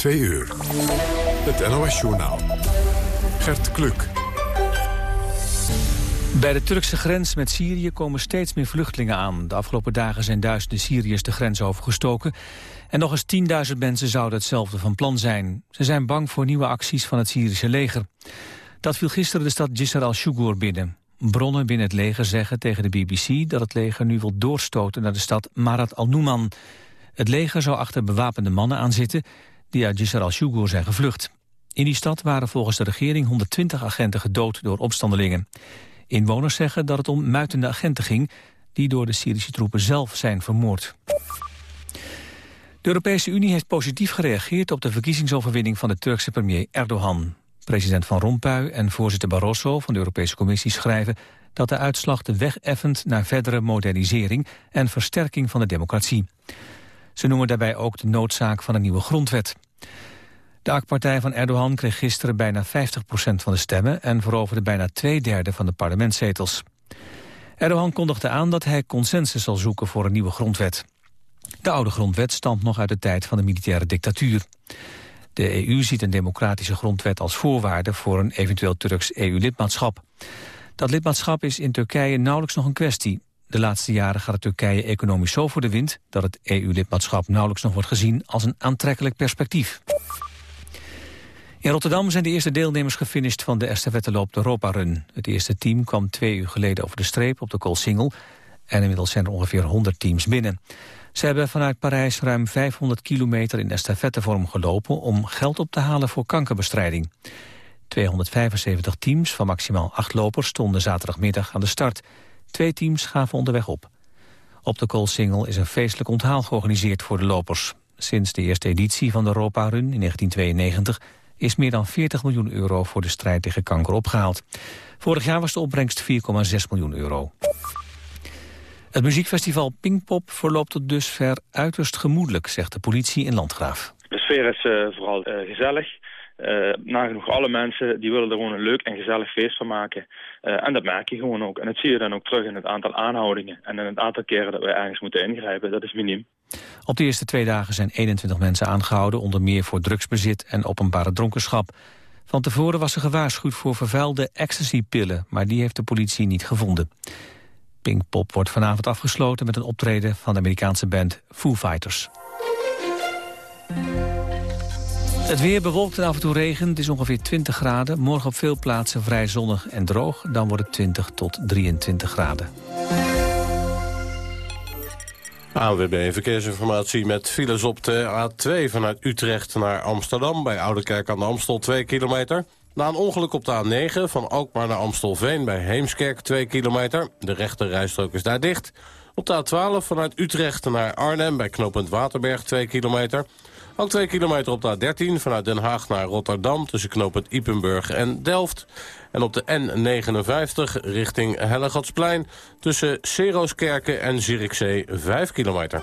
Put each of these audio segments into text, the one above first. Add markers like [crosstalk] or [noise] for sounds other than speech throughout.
Twee uur. Het NOS-journaal. Gert Kluk. Bij de Turkse grens met Syrië komen steeds meer vluchtelingen aan. De afgelopen dagen zijn duizenden Syriërs de grens overgestoken. En nog eens 10.000 mensen zouden hetzelfde van plan zijn. Ze zijn bang voor nieuwe acties van het Syrische leger. Dat viel gisteren de stad Jisr al-Shugur binnen. Bronnen binnen het leger zeggen tegen de BBC dat het leger nu wil doorstoten naar de stad Marat al-Nouman. Het leger zou achter bewapende mannen aanzitten die uit Jisr al-Shugur zijn gevlucht. In die stad waren volgens de regering 120 agenten gedood door opstandelingen. Inwoners zeggen dat het om muitende agenten ging... die door de Syrische troepen zelf zijn vermoord. De Europese Unie heeft positief gereageerd op de verkiezingsoverwinning van de Turkse premier Erdogan. President Van Rompuy en voorzitter Barroso van de Europese Commissie schrijven dat de uitslag de weg effent naar verdere modernisering en versterking van de democratie. Ze noemen daarbij ook de noodzaak van een nieuwe grondwet. De AK-partij van Erdogan kreeg gisteren bijna 50% van de stemmen... en veroverde bijna twee derde van de parlementszetels. Erdogan kondigde aan dat hij consensus zal zoeken voor een nieuwe grondwet. De oude grondwet stamt nog uit de tijd van de militaire dictatuur. De EU ziet een democratische grondwet als voorwaarde voor een eventueel Turks EU-lidmaatschap. Dat lidmaatschap is in Turkije nauwelijks nog een kwestie. De laatste jaren gaat het Turkije economisch zo voor de wind... dat het EU-lidmaatschap nauwelijks nog wordt gezien als een aantrekkelijk perspectief. In Rotterdam zijn de eerste deelnemers gefinished van de estafetteloop de Europa Run. Het eerste team kwam twee uur geleden over de streep op de Koolsingel... en inmiddels zijn er ongeveer 100 teams binnen. Ze hebben vanuit Parijs ruim 500 kilometer in estafettevorm gelopen... om geld op te halen voor kankerbestrijding. 275 teams van maximaal acht lopers stonden zaterdagmiddag aan de start. Twee teams gaven onderweg op. Op de Koolsingel is een feestelijk onthaal georganiseerd voor de lopers. Sinds de eerste editie van de Europa Run in 1992 is meer dan 40 miljoen euro voor de strijd tegen kanker opgehaald. Vorig jaar was de opbrengst 4,6 miljoen euro. Het muziekfestival Pinkpop verloopt tot dusver uiterst gemoedelijk, zegt de politie in Landgraaf. De sfeer is uh, vooral uh, gezellig. Uh, nagenoeg alle mensen die willen er gewoon een leuk en gezellig feest van maken. Uh, en dat merk je gewoon ook. En dat zie je dan ook terug in het aantal aanhoudingen. En in het aantal keren dat we ergens moeten ingrijpen. Dat is miniem. Op de eerste twee dagen zijn 21 mensen aangehouden... onder meer voor drugsbezit en openbare dronkenschap. Van tevoren was er gewaarschuwd voor vervuilde ecstasy-pillen... maar die heeft de politie niet gevonden. Pinkpop wordt vanavond afgesloten met een optreden... van de Amerikaanse band Foo Fighters. Het weer bewolkt en af en toe regen. Het is ongeveer 20 graden. Morgen op veel plaatsen vrij zonnig en droog. Dan wordt het 20 tot 23 graden. ANWB Verkeersinformatie met files op de A2 vanuit Utrecht naar Amsterdam... bij Oudekerk aan de Amstel 2 kilometer. Na een ongeluk op de A9 van Alkmaar naar Amstelveen bij Heemskerk 2 kilometer. De rechte rijstrook is daar dicht. Op de A12 vanuit Utrecht naar Arnhem bij knooppunt Waterberg 2 kilometer... Ook 2 kilometer op de A13 vanuit Den Haag naar Rotterdam... tussen knooppunt Ipenburg en Delft. En op de N59 richting Hellegatsplein... tussen Seroskerken en Zierikzee 5 kilometer.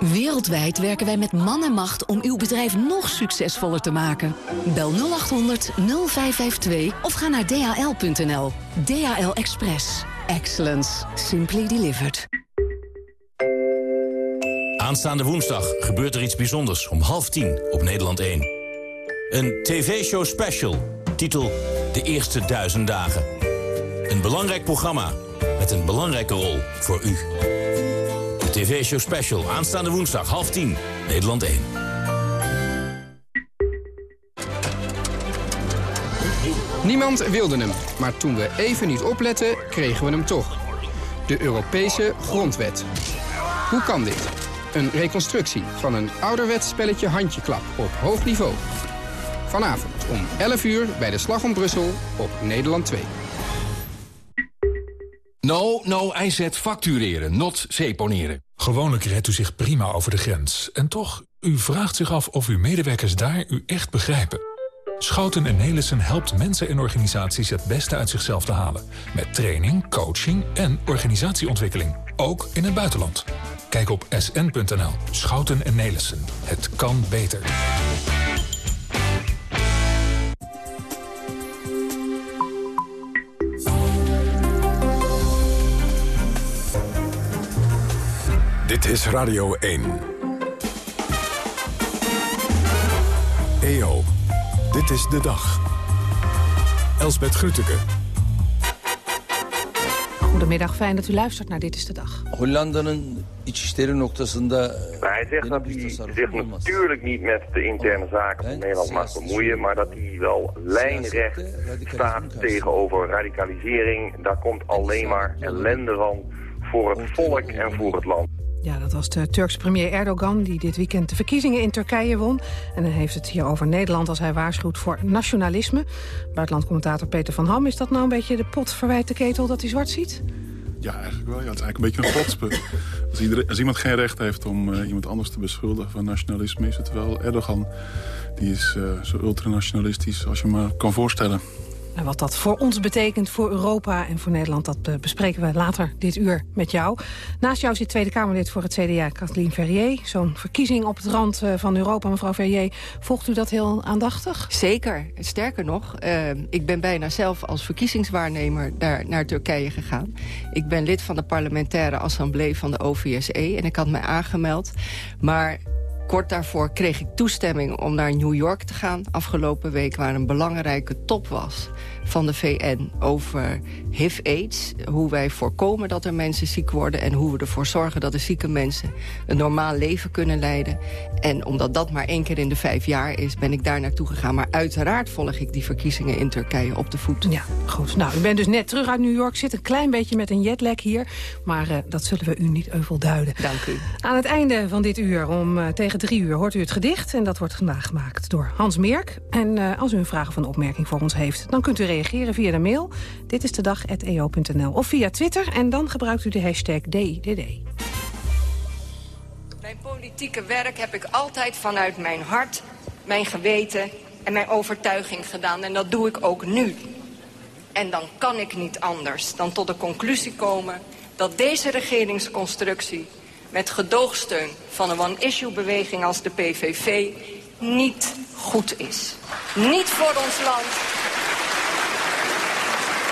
Wereldwijd werken wij met man en macht om uw bedrijf nog succesvoller te maken. Bel 0800 0552 of ga naar dhl.nl. DHL Express. Excellence. Simply delivered. Aanstaande woensdag gebeurt er iets bijzonders om half tien op Nederland 1. Een tv-show special, titel De Eerste Duizend Dagen. Een belangrijk programma met een belangrijke rol voor u. De tv-show special, aanstaande woensdag, half tien, Nederland 1. Niemand wilde hem, maar toen we even niet opletten, kregen we hem toch. De Europese Grondwet. Hoe kan dit? Een reconstructie van een ouderwets spelletje handjeklap op hoog niveau. Vanavond om 11 uur bij de Slag om Brussel op Nederland 2. No, no, IZ factureren, not seponeren. Gewoonlijk redt u zich prima over de grens. En toch, u vraagt zich af of uw medewerkers daar u echt begrijpen. Schouten en Nelissen helpt mensen en organisaties het beste uit zichzelf te halen. Met training, coaching en organisatieontwikkeling. Ook in het buitenland. Kijk op sn.nl. Schouten en Nelissen. Het kan beter. Dit is Radio 1. EO, dit is de dag. Elsbeth Grütke. Goedemiddag, fijn dat u luistert naar Dit is de Dag. Hollanda'nın içişleri noktasında... hij zegt dat hij zich natuurlijk niet met de interne zaken van Nederland mag bemoeien... maar dat hij wel lijnrecht staat tegenover radicalisering. Daar komt alleen maar ellende van voor het volk en voor het land. Ja, dat was de Turkse premier Erdogan die dit weekend de verkiezingen in Turkije won. En dan heeft het hier over Nederland als hij waarschuwt voor nationalisme. Buitenlandcommentator Peter van Ham, is dat nou een beetje de pot verwijt de ketel dat hij zwart ziet? Ja, eigenlijk wel. Ja, het is eigenlijk een beetje een godspel. [laughs] als, als, iemand geen recht heeft om uh, iemand anders te beschuldigen van nationalisme... is het wel Erdogan. Die is uh, zo ultranationalistisch als je maar kan voorstellen. En wat dat voor ons betekent, voor Europa en voor Nederland... dat eh, bespreken we later dit uur met jou. Naast jou zit Tweede Kamerlid voor het CDA, Kathleen Verrier. Zo'n verkiezing op het rand eh, van Europa, mevrouw Verrier. Volgt u dat heel aandachtig? Zeker. Sterker nog, uh, ik ben bijna zelf als verkiezingswaarnemer... daar naar Turkije gegaan. Ik ben lid van de parlementaire assemblee van de OVSE... en ik had mij aangemeld. Maar Kort daarvoor kreeg ik toestemming om naar New York te gaan afgelopen week... waar een belangrijke top was van de VN over HIV-AIDS. Hoe wij voorkomen dat er mensen ziek worden... en hoe we ervoor zorgen dat de zieke mensen een normaal leven kunnen leiden. En omdat dat maar één keer in de vijf jaar is, ben ik daar naartoe gegaan. Maar uiteraard volg ik die verkiezingen in Turkije op de voet. Ja, goed. Nou, u bent dus net terug uit New York. Zit een klein beetje met een jetlag hier. Maar uh, dat zullen we u niet euvel duiden. Dank u. Aan het einde van dit uur, om uh, tegen drie uur, hoort u het gedicht. En dat wordt vandaag gemaakt door Hans Merk. En uh, als u een vraag of een opmerking voor ons heeft... dan kunt u reageren via de mail. Dit is de dag@eo.nl of via Twitter. En dan gebruikt u de hashtag DDD. Mijn politieke werk heb ik altijd vanuit mijn hart, mijn geweten en mijn overtuiging gedaan. En dat doe ik ook nu. En dan kan ik niet anders dan tot de conclusie komen... dat deze regeringsconstructie met gedoogsteun van een one-issue-beweging als de PVV niet goed is. Niet voor ons land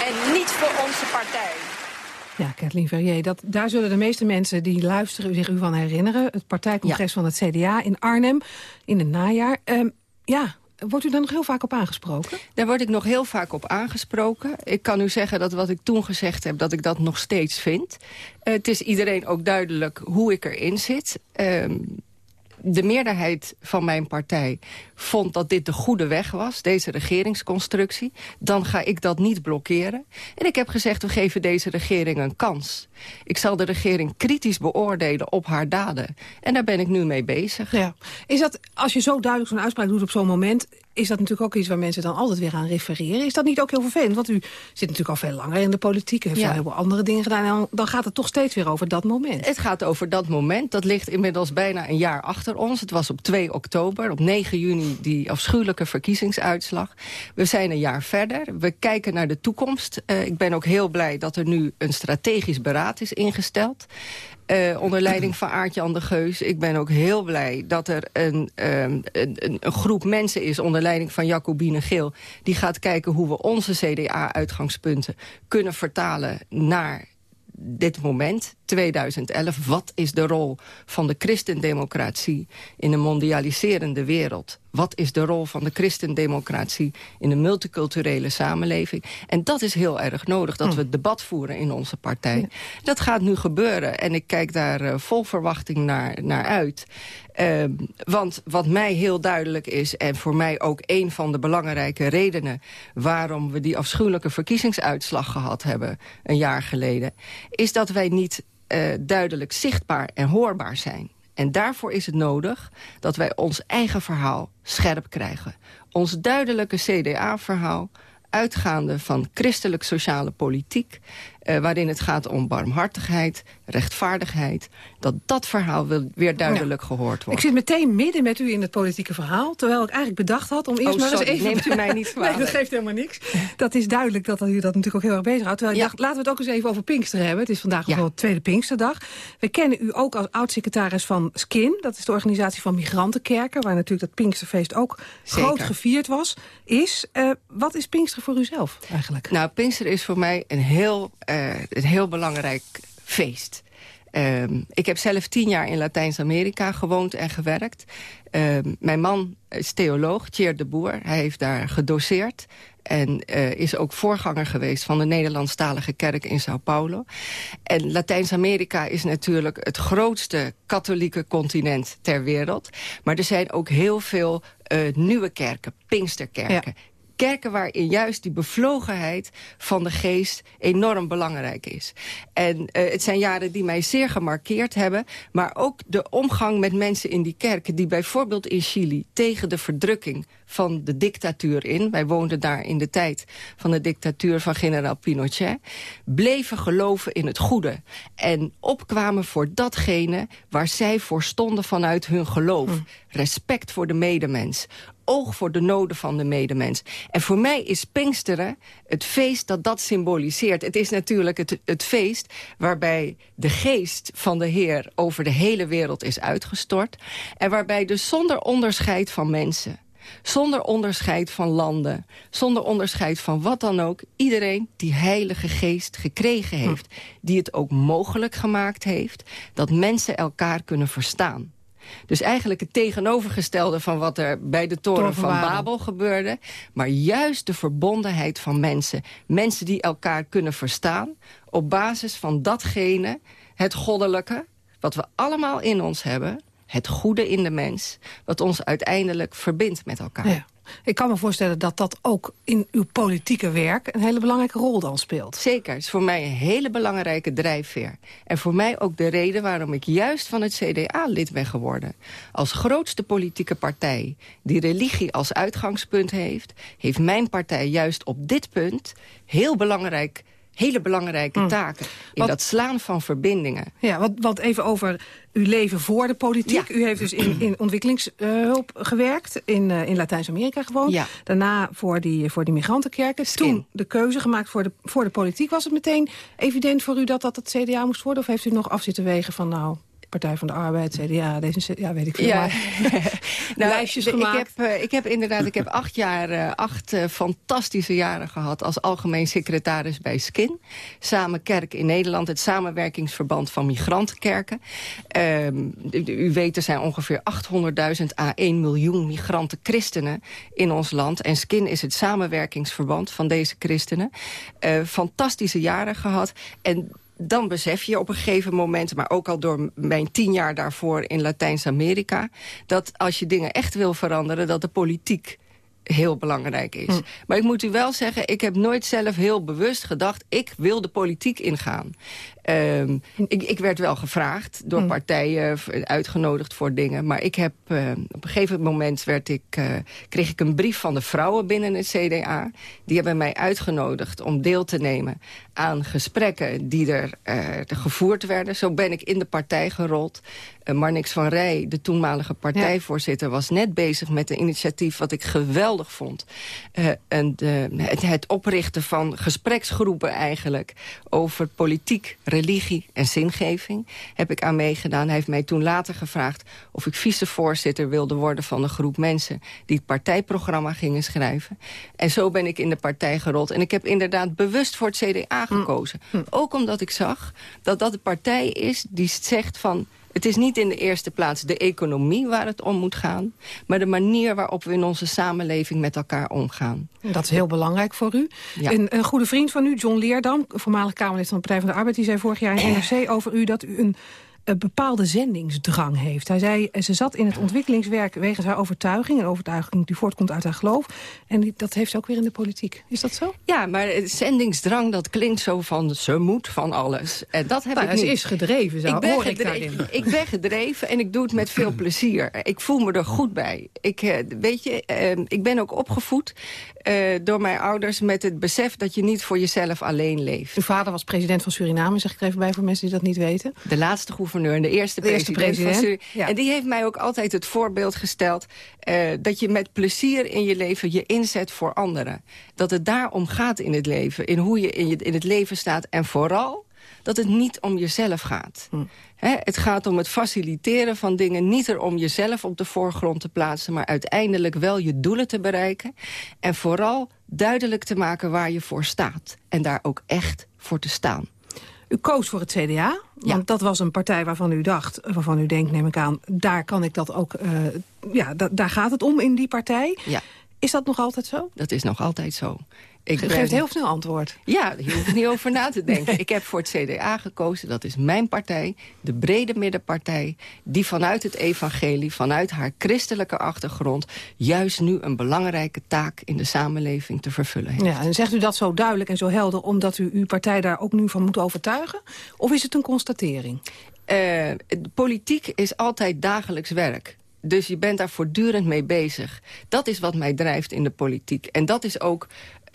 en niet voor onze partij. Ja, Kathleen Verrier, dat, daar zullen de meeste mensen die luisteren zich u van herinneren. Het partijcongres van het CDA in Arnhem in het najaar. Um, ja, Wordt u daar nog heel vaak op aangesproken? Daar word ik nog heel vaak op aangesproken. Ik kan u zeggen dat wat ik toen gezegd heb, dat ik dat nog steeds vind. Uh, het is iedereen ook duidelijk hoe ik erin zit. Uh, de meerderheid van mijn partij vond dat dit de goede weg was, deze regeringsconstructie, dan ga ik dat niet blokkeren. En ik heb gezegd, we geven deze regering een kans. Ik zal de regering kritisch beoordelen op haar daden. En daar ben ik nu mee bezig. Ja. Is dat, als je zo duidelijk zo'n uitspraak doet op zo'n moment is dat natuurlijk ook iets waar mensen dan altijd weer aan refereren. Is dat niet ook heel vervelend? Want u zit natuurlijk al veel langer in de politiek... en heeft ja. al heel veel andere dingen gedaan. En dan gaat het toch steeds weer over dat moment. Het gaat over dat moment. Dat ligt inmiddels bijna een jaar achter ons. Het was op 2 oktober, op 9 juni die afschuwelijke verkiezingsuitslag. We zijn een jaar verder. We kijken naar de toekomst. Uh, ik ben ook heel blij dat er nu een strategisch beraad is ingesteld. Uh, onder leiding van Aartje de Geus. Ik ben ook heel blij dat er een, um, een, een, groep mensen is... onder leiding van Jacobine Geel... die gaat kijken hoe we onze CDA-uitgangspunten kunnen vertalen naar dit moment, 2011. Wat is de rol van de christendemocratie in een mondialiserende wereld? Wat is de rol van de christendemocratie in een multiculturele samenleving? En dat is heel erg nodig, dat hm. we het debat voeren in onze partij. Dat gaat nu gebeuren en ik kijk daar uh, vol verwachting naar, naar uit. Uh, want wat mij heel duidelijk is... en voor mij ook een van de belangrijke redenen... waarom we die afschuwelijke verkiezingsuitslag gehad hebben... een jaar geleden... is dat wij niet uh, duidelijk zichtbaar en hoorbaar zijn. En daarvoor is het nodig dat wij ons eigen verhaal scherp krijgen. Ons duidelijke CDA-verhaal uitgaande van christelijk-sociale politiek... Uh, waarin het gaat om barmhartigheid, rechtvaardigheid... dat dat verhaal weer duidelijk gehoord wordt. Ik zit meteen midden met u in het politieke verhaal... terwijl ik eigenlijk bedacht had om eerst oh, maar sorry, eens even... neemt u mij niet [laughs] nee, dat geeft helemaal niks. Dat is duidelijk dat u dat natuurlijk ook heel erg bezighoudt. Terwijl ja. ik dacht, laten we het ook eens even over Pinkster hebben. Het is vandaag ja. wel de tweede Pinksterdag. We kennen u ook als oud-secretaris van SKIN. Dat is de organisatie van migrantenkerken... waar natuurlijk dat Pinksterfeest ook Zeker. groot gevierd was. Is, uh, wat is Pinkster voor u zelf eigenlijk? Nou, Pinkster is voor mij een heel, uh, een heel belangrijk feest. Ehm, ik heb zelf tien jaar in Latijns-Amerika gewoond en gewerkt. Ehm, mijn man is theoloog, Thierry de Boer. Hij heeft daar gedoseerd. En uh, is ook voorganger geweest van de Nederlandstalige kerk in Sao Paulo. En Latijns-Amerika is natuurlijk het grootste katholieke continent ter wereld. Maar er zijn ook heel veel uh, nieuwe kerken, Pinksterkerken. Kerken waarin juist die bevlogenheid van de geest enorm belangrijk is. En uh, het zijn jaren die mij zeer gemarkeerd hebben. Maar ook de omgang met mensen in die kerken... die bijvoorbeeld in Chili tegen de verdrukking van de dictatuur in... wij woonden daar in de tijd van de dictatuur van generaal Pinochet... bleven geloven in het goede. En opkwamen voor datgene waar zij voor stonden vanuit hun geloof. Hm. Respect voor de medemens oog voor de noden van de medemens. En voor mij is Pinksteren het feest dat dat symboliseert. Het is natuurlijk het, het feest waarbij de geest van de Heer... over de hele wereld is uitgestort. En waarbij dus zonder onderscheid van mensen zonder onderscheid van landen, zonder onderscheid van wat dan ook... iedereen die heilige geest gekregen heeft. Die het ook mogelijk gemaakt heeft dat mensen elkaar kunnen verstaan. Dus eigenlijk het tegenovergestelde van wat er bij de toren van Babel. gebeurde. Maar juist de verbondenheid van mensen. Mensen die elkaar kunnen verstaan op basis van datgene, het goddelijke... wat we allemaal in ons hebben, het goede in de mens... wat ons uiteindelijk verbindt met elkaar. Ja. Ik kan me voorstellen dat dat ook in uw politieke werk... een hele belangrijke rol dan speelt. Zeker, het is voor mij een hele belangrijke drijfveer. En voor mij ook de reden waarom ik juist van het CDA lid ben geworden. Als grootste politieke partij die religie als uitgangspunt heeft... heeft mijn partij juist op dit punt heel belangrijk hele belangrijke hm. taken. In dat slaan van verbindingen. Ja, wat, wat even over uw leven voor de politiek. U heeft dus in, in ontwikkelingshulp gewerkt, in, uh, in Latijns-Amerika gewoond. Ja. Daarna voor die, voor die migrantenkerken. Toen de keuze gemaakt voor de, voor de politiek. Was het meteen evident voor u dat dat het CDA moest worden? Of heeft u nog af zitten wegen van nou... Partij van de Arbeid, CDA, deze, ja, weet ik veel. Ja. [laughs] nou, lijstjes gemaakt. Ik heb, uh, ik heb inderdaad, ik heb acht jaar, uh, acht uh, fantastische jaren gehad als algemeen secretaris bij SKIN. Samen Kerk in Nederland, het samenwerkingsverband van migrantenkerken. Ehm, u weet, er zijn ongeveer 800.000 à 1 miljoen migranten christenen in ons land. En SKIN is het samenwerkingsverband van deze christenen. fantastische jaren gehad. En dan besef je op een gegeven moment... maar ook al door mijn tien jaar daarvoor in Latijns-Amerika... dat als je dingen echt wil veranderen... dat de politiek heel belangrijk is. Hm. Maar ik moet u wel zeggen, ik heb nooit zelf heel bewust gedacht... ik wil de politiek ingaan. Um, ik, ik, werd wel gevraagd door hm. partijen, uitgenodigd voor dingen. Maar ik heb, uh, op een gegeven moment werd ik, uh, kreeg ik een brief van de vrouwen binnen het CDA. Die hebben mij uitgenodigd om deel te nemen aan gesprekken die er uh, gevoerd werden. Zo ben ik in de partij gerold. Marnix van Rij, de toenmalige partijvoorzitter... was net bezig met een initiatief wat ik geweldig vond. en het, het oprichten van gespreksgroepen eigenlijk... over politiek, religie en zingeving heb ik aan meegedaan. Hij heeft mij toen later gevraagd of ik vicevoorzitter wilde worden van een groep mensen die het partijprogramma gingen schrijven. En zo ben ik in de partij gerold. En ik heb inderdaad bewust voor het CDA hm. gekozen. Hm. Ook omdat ik zag dat dat de partij is die zegt van het is niet in de eerste plaats de economie waar het om moet gaan... maar de manier waarop we in onze samenleving met elkaar omgaan. Dat is heel belangrijk voor u. Een, een, goede vriend van u, John Leerdam, voormalig Kamerlid van de Partij van de Arbeid... die zei vorig jaar in [clears throat] NRC over u dat u een een bepaalde zendingsdrang heeft. Hij zei, ze zat in het ontwikkelingswerk wegens haar overtuiging... een overtuiging die voortkomt uit haar geloof. En dat heeft ze ook weer in de politiek. Is dat zo? Ja, maar zendingsdrang, dat klinkt zo van... ze moet van alles. En dat heb nou, ik niet. Ze is gedreven, zo ik ben, gedreven, ik, ben gedreven en ik doe het met veel plezier. Ik voel me er goed bij. Ik, eh, weet je, ehm, ik ben ook opgevoed uh, door mijn ouders... met het besef dat je niet voor jezelf alleen leeft. Uw vader was president van Suriname, zeg ik er even bij... voor mensen die dat niet weten. De laatste gouverneur en de eerste de president. Eerste president. En die heeft mij ook altijd het voorbeeld gesteld... Uh, dat je met plezier in je leven je inzet voor anderen. Dat het daarom gaat in het leven, in hoe je in, je, in het leven staat. En vooral dat het niet om jezelf gaat. Hm. het gaat om het faciliteren van dingen. Niet er om jezelf op de voorgrond te plaatsen... maar uiteindelijk wel je doelen te bereiken. En vooral duidelijk te maken waar je voor staat. En daar ook echt voor te staan. U koos voor het CDA, want dat was een partij waarvan u dacht... waarvan u denkt, neem ik aan, daar kan ik dat ook... Uh, ja, daar gaat het om in die partij. Ja. Is dat nog altijd zo? Dat is nog altijd zo. Ik geef geeft heel snel antwoord. Ja, je hoeft niet [laughs] over na te denken. Ik heb voor het CDA gekozen, dat is mijn partij, de brede middenpartij... die vanuit het evangelie, vanuit haar christelijke achtergrond... juist nu een belangrijke taak in de samenleving te vervullen heeft. Ja, en zegt u dat zo duidelijk en zo helder... omdat u uw partij daar ook nu van moet overtuigen? Of is het een constatering? Uh, politiek is altijd dagelijks werk. Dus je bent daar voortdurend mee bezig. Dat is wat mij drijft in de politiek. En dat is ook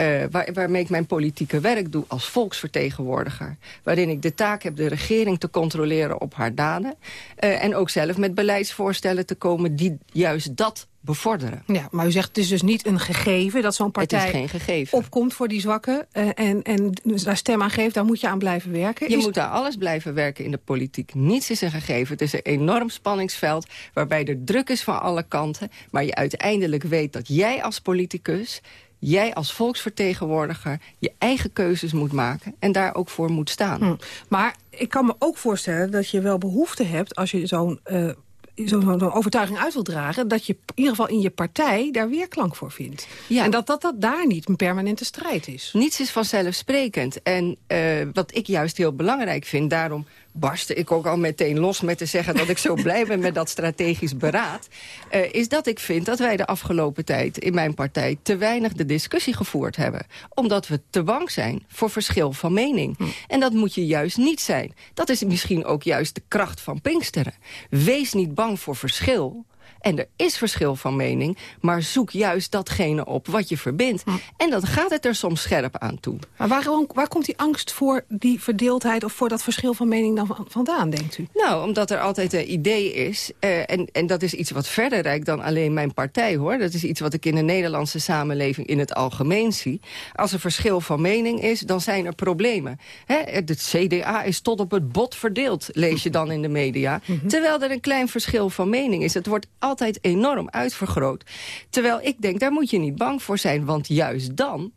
uh, waar, waarmee ik mijn politieke werk doe als volksvertegenwoordiger. Waarin ik de taak heb de regering te controleren op haar daden. Uh, en ook zelf met beleidsvoorstellen te komen die juist dat bevorderen. Ja, maar u zegt het is dus niet een gegeven dat zo'n partij opkomt voor die zwakken uh, en, en daar stem aan geeft, daar moet je aan blijven werken. Je moet daar alles blijven werken in de politiek. Niets is een gegeven. Het is een enorm spanningsveld waarbij er druk is van alle kanten, maar je uiteindelijk weet dat jij als politicus jij als volksvertegenwoordiger je eigen keuzes moet maken... en daar ook voor moet staan. Hm. Maar ik kan me ook voorstellen dat je wel behoefte hebt... als je zo'n uh, zo'n zo overtuiging uit wil dragen... dat je in ieder geval in je partij daar weerklank voor vindt. Ja. En dat, dat dat daar niet een permanente strijd is. Niets is vanzelfsprekend. En uh, wat ik juist heel belangrijk vind... daarom barstte ik ook al meteen los met te zeggen... dat ik zo [laughs] blij ben met dat strategisch beraad... Uh, is dat ik vind dat wij de afgelopen tijd in mijn partij... te weinig de discussie gevoerd hebben. Omdat we te bang zijn voor verschil van mening. Hm. En dat moet je juist niet zijn. Dat is misschien ook juist de kracht van Pinksteren. Wees niet bang voor verschil... En er is verschil van mening, maar zoek juist datgene op wat je verbindt. Hm. En dan gaat het er soms scherp aan toe. Maar waarom, waar komt die angst voor die verdeeldheid... of voor dat verschil van mening dan vandaan, denkt u? Nou, omdat er altijd een idee is. Uh, en, en dat is iets wat verder reikt dan alleen mijn partij, hoor. Dat is iets wat ik in de Nederlandse samenleving in het algemeen zie. Als er verschil van mening is, dan zijn er problemen. Hè, het CDA is tot op het bot verdeeld, lees je dan in de media. Mhm. Terwijl er een klein verschil van mening is. Het wordt altijd enorm uitvergroot. Terwijl ik denk, daar moet je niet bang voor zijn. Want juist dan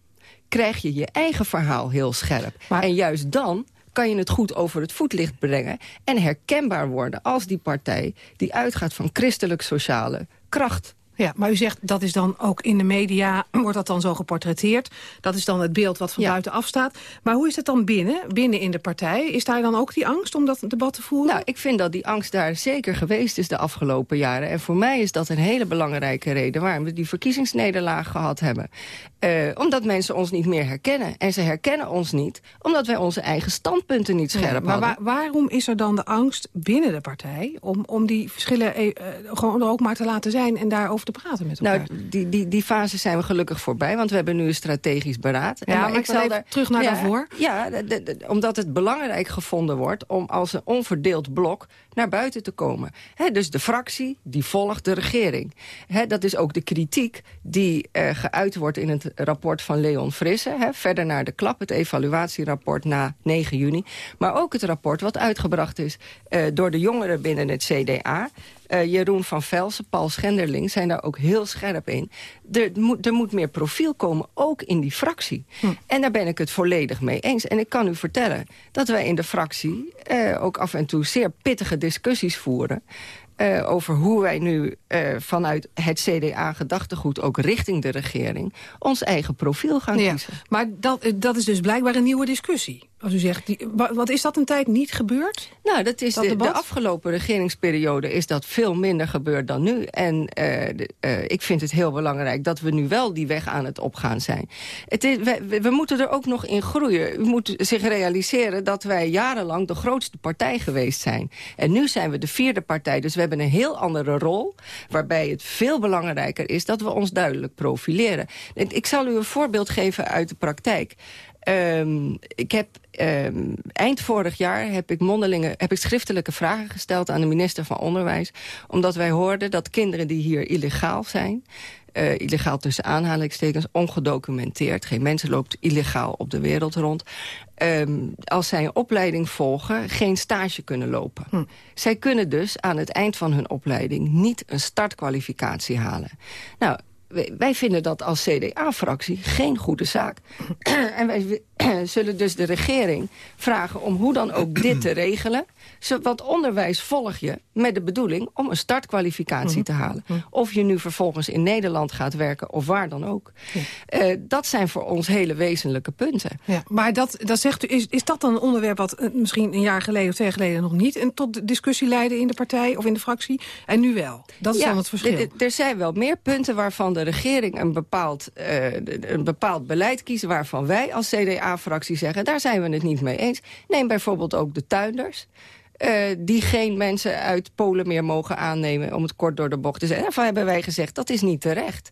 krijg je je eigen verhaal heel scherp. En juist dan kan je het goed over het voetlicht brengen... en herkenbaar worden als die partij die uitgaat van christelijk-sociale kracht. Ja, maar u zegt dat is dan ook in de media, [clears throat] wordt dat dan zo geportretteerd. Dat is dan het beeld wat van ja. buitenaf staat. Maar hoe is het dan binnen, binnen in de partij? Is daar dan ook die angst om dat debat te voeren? Nou, ik vind dat die angst daar zeker geweest is de afgelopen jaren. En voor mij is dat een hele belangrijke reden waarom we die verkiezingsnederlaag gehad hebben. Uh, omdat mensen ons niet meer herkennen. En ze herkennen ons niet, omdat wij onze eigen standpunten niet scherp ja, maar waarom is er dan de angst binnen de partij... om, om die verschillen uh, gewoon er ook maar te laten zijn en daarover te praten met elkaar. Nou, die, die, die fase zijn we gelukkig voorbij, want we hebben nu een strategisch beraad. Ja, maar, ik zal daar terug naar ja, daarvoor. Ja, omdat het belangrijk gevonden wordt om als een onverdeeld blok naar buiten te komen. dus de fractie, die volgt de regering. dat is ook de kritiek die uh, geuit wordt in het rapport van Leon Frisse. verder naar de klap, het evaluatierapport na 9 juni. Maar ook het rapport wat uitgebracht is uh, door de jongeren binnen het CDA... Uh, Jeroen van Velsen, Paul Schenderling zijn daar ook heel scherp in. Er moet, er moet meer profiel komen, ook in die fractie. Hm. En daar ben ik het volledig mee eens. En ik kan u vertellen dat wij in de fractie uh, ook af en toe zeer pittige discussies voeren... Uh, over hoe wij nu uh, vanuit het CDA-gedachtegoed... ook richting de regering ons eigen profiel gaan ja, kiezen. Maar dat, dat is dus blijkbaar een nieuwe discussie. Als u zegt, die, wat is dat een tijd niet gebeurd? Nou, dat is de, de, afgelopen regeringsperiode is dat veel minder gebeurd dan nu. En uh, de, uh, ik vind het heel belangrijk dat we nu wel die weg aan het opgaan zijn. Het is, we, we, moeten er ook nog in groeien. U moet zich realiseren dat wij jarenlang de grootste partij geweest zijn. En nu zijn we de vierde partij, dus we hebben een heel andere rol... waarbij het veel belangrijker is dat we ons duidelijk profileren. Ik zal u een voorbeeld geven uit de praktijk. Um, ik heb um, eind vorig jaar heb ik mondelingen, heb ik schriftelijke vragen gesteld aan de minister van Onderwijs. Omdat wij hoorden dat kinderen die hier illegaal zijn, uh, illegaal tussen aanhalingstekens, ongedocumenteerd. Geen mensen loopt illegaal op de wereld rond. Um, als zij een opleiding volgen, geen stage kunnen lopen. Hm. Zij kunnen dus aan het eind van hun opleiding niet een startkwalificatie halen. Nou, wij vinden dat als CDA-fractie geen goede zaak. [clears throat] en wij [clears throat] zullen dus de regering vragen om hoe dan ook dit te regelen. Want onderwijs volg je met de bedoeling om een startkwalificatie te halen. Of je nu vervolgens in Nederland gaat werken of waar dan ook. Uh, dat zijn voor ons hele wezenlijke punten. Ja, maar dat, dat zegt u, is, is dat dan een onderwerp wat uh, misschien een jaar geleden of twee jaar geleden nog niet... en tot discussie leidde in de partij of in de fractie en nu wel? Dat is ja, dan het verschil. Er zijn wel meer punten waarvan de regering een bepaald, uh, een bepaald beleid kiest... waarvan wij als CDA-fractie zeggen, daar zijn we het niet mee eens. Neem bijvoorbeeld ook de tuinders. Uh, die geen mensen uit Polen meer mogen aannemen... om het kort door de bocht te zeggen. Daarvan hebben wij gezegd, dat is niet terecht.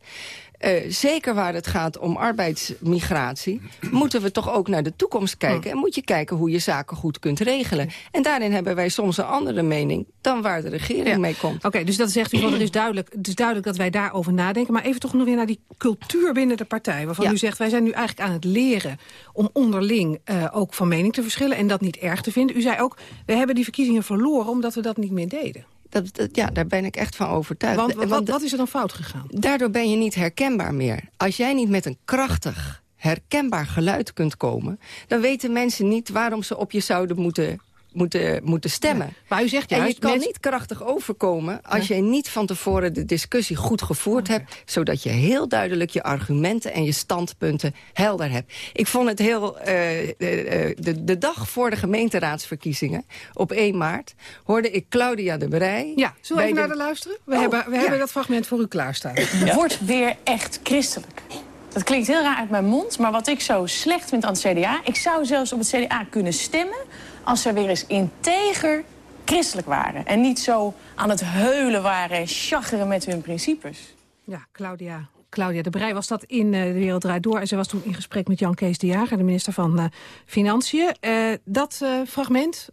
Uh, zeker waar het gaat om arbeidsmigratie... moeten we toch ook naar de toekomst kijken. En moet je kijken hoe je zaken goed kunt regelen. En daarin hebben wij soms een andere mening... dan waar de regering ja. mee komt. Oké, okay, dus dat zegt u van, het is, duidelijk, het is duidelijk dat wij daarover nadenken. Maar even toch nog weer naar die cultuur binnen de partij... waarvan ja. u zegt, wij zijn nu eigenlijk aan het leren... om onderling uh, ook van mening te verschillen... en dat niet erg te vinden. U zei ook, we hebben die verkiezingen verloren... omdat we dat niet meer deden. Dat, dat, ja, daar ben ik echt van overtuigd. Want, wat is er dan fout gegaan? Daardoor ben je niet herkenbaar meer. Als jij niet met een krachtig, herkenbaar geluid kunt komen... dan weten mensen niet waarom ze op je zouden moeten moeten, moeten stemmen. Ja. Maar u zegt juist, en je kan niet krachtig overkomen als ja. je niet van tevoren de discussie goed gevoerd okay. hebt... zodat je heel duidelijk je argumenten en je standpunten helder hebt. Ik vond het heel... Uh, de, de, de, dag voor de gemeenteraadsverkiezingen, op 1 maart... hoorde ik Claudia de Brij... Ja, zullen we even de... naar de luisteren? We, oh, hebben, we ja. hebben dat fragment voor u klaarstaan. Wordt weer echt christelijk. Dat klinkt heel raar uit mijn mond, maar wat ik zo slecht vind aan het CDA... ik zou zelfs op het CDA kunnen stemmen als ze weer eens integer christelijk waren. En niet zo aan het heulen waren en chageren met hun principes. Ja, Claudia, Claudia de Brij was dat in uh, De Wereld Draait Door. En ze was toen in gesprek met Jan Kees de Jager, de minister van uh, Financiën. Uh, dat fragment,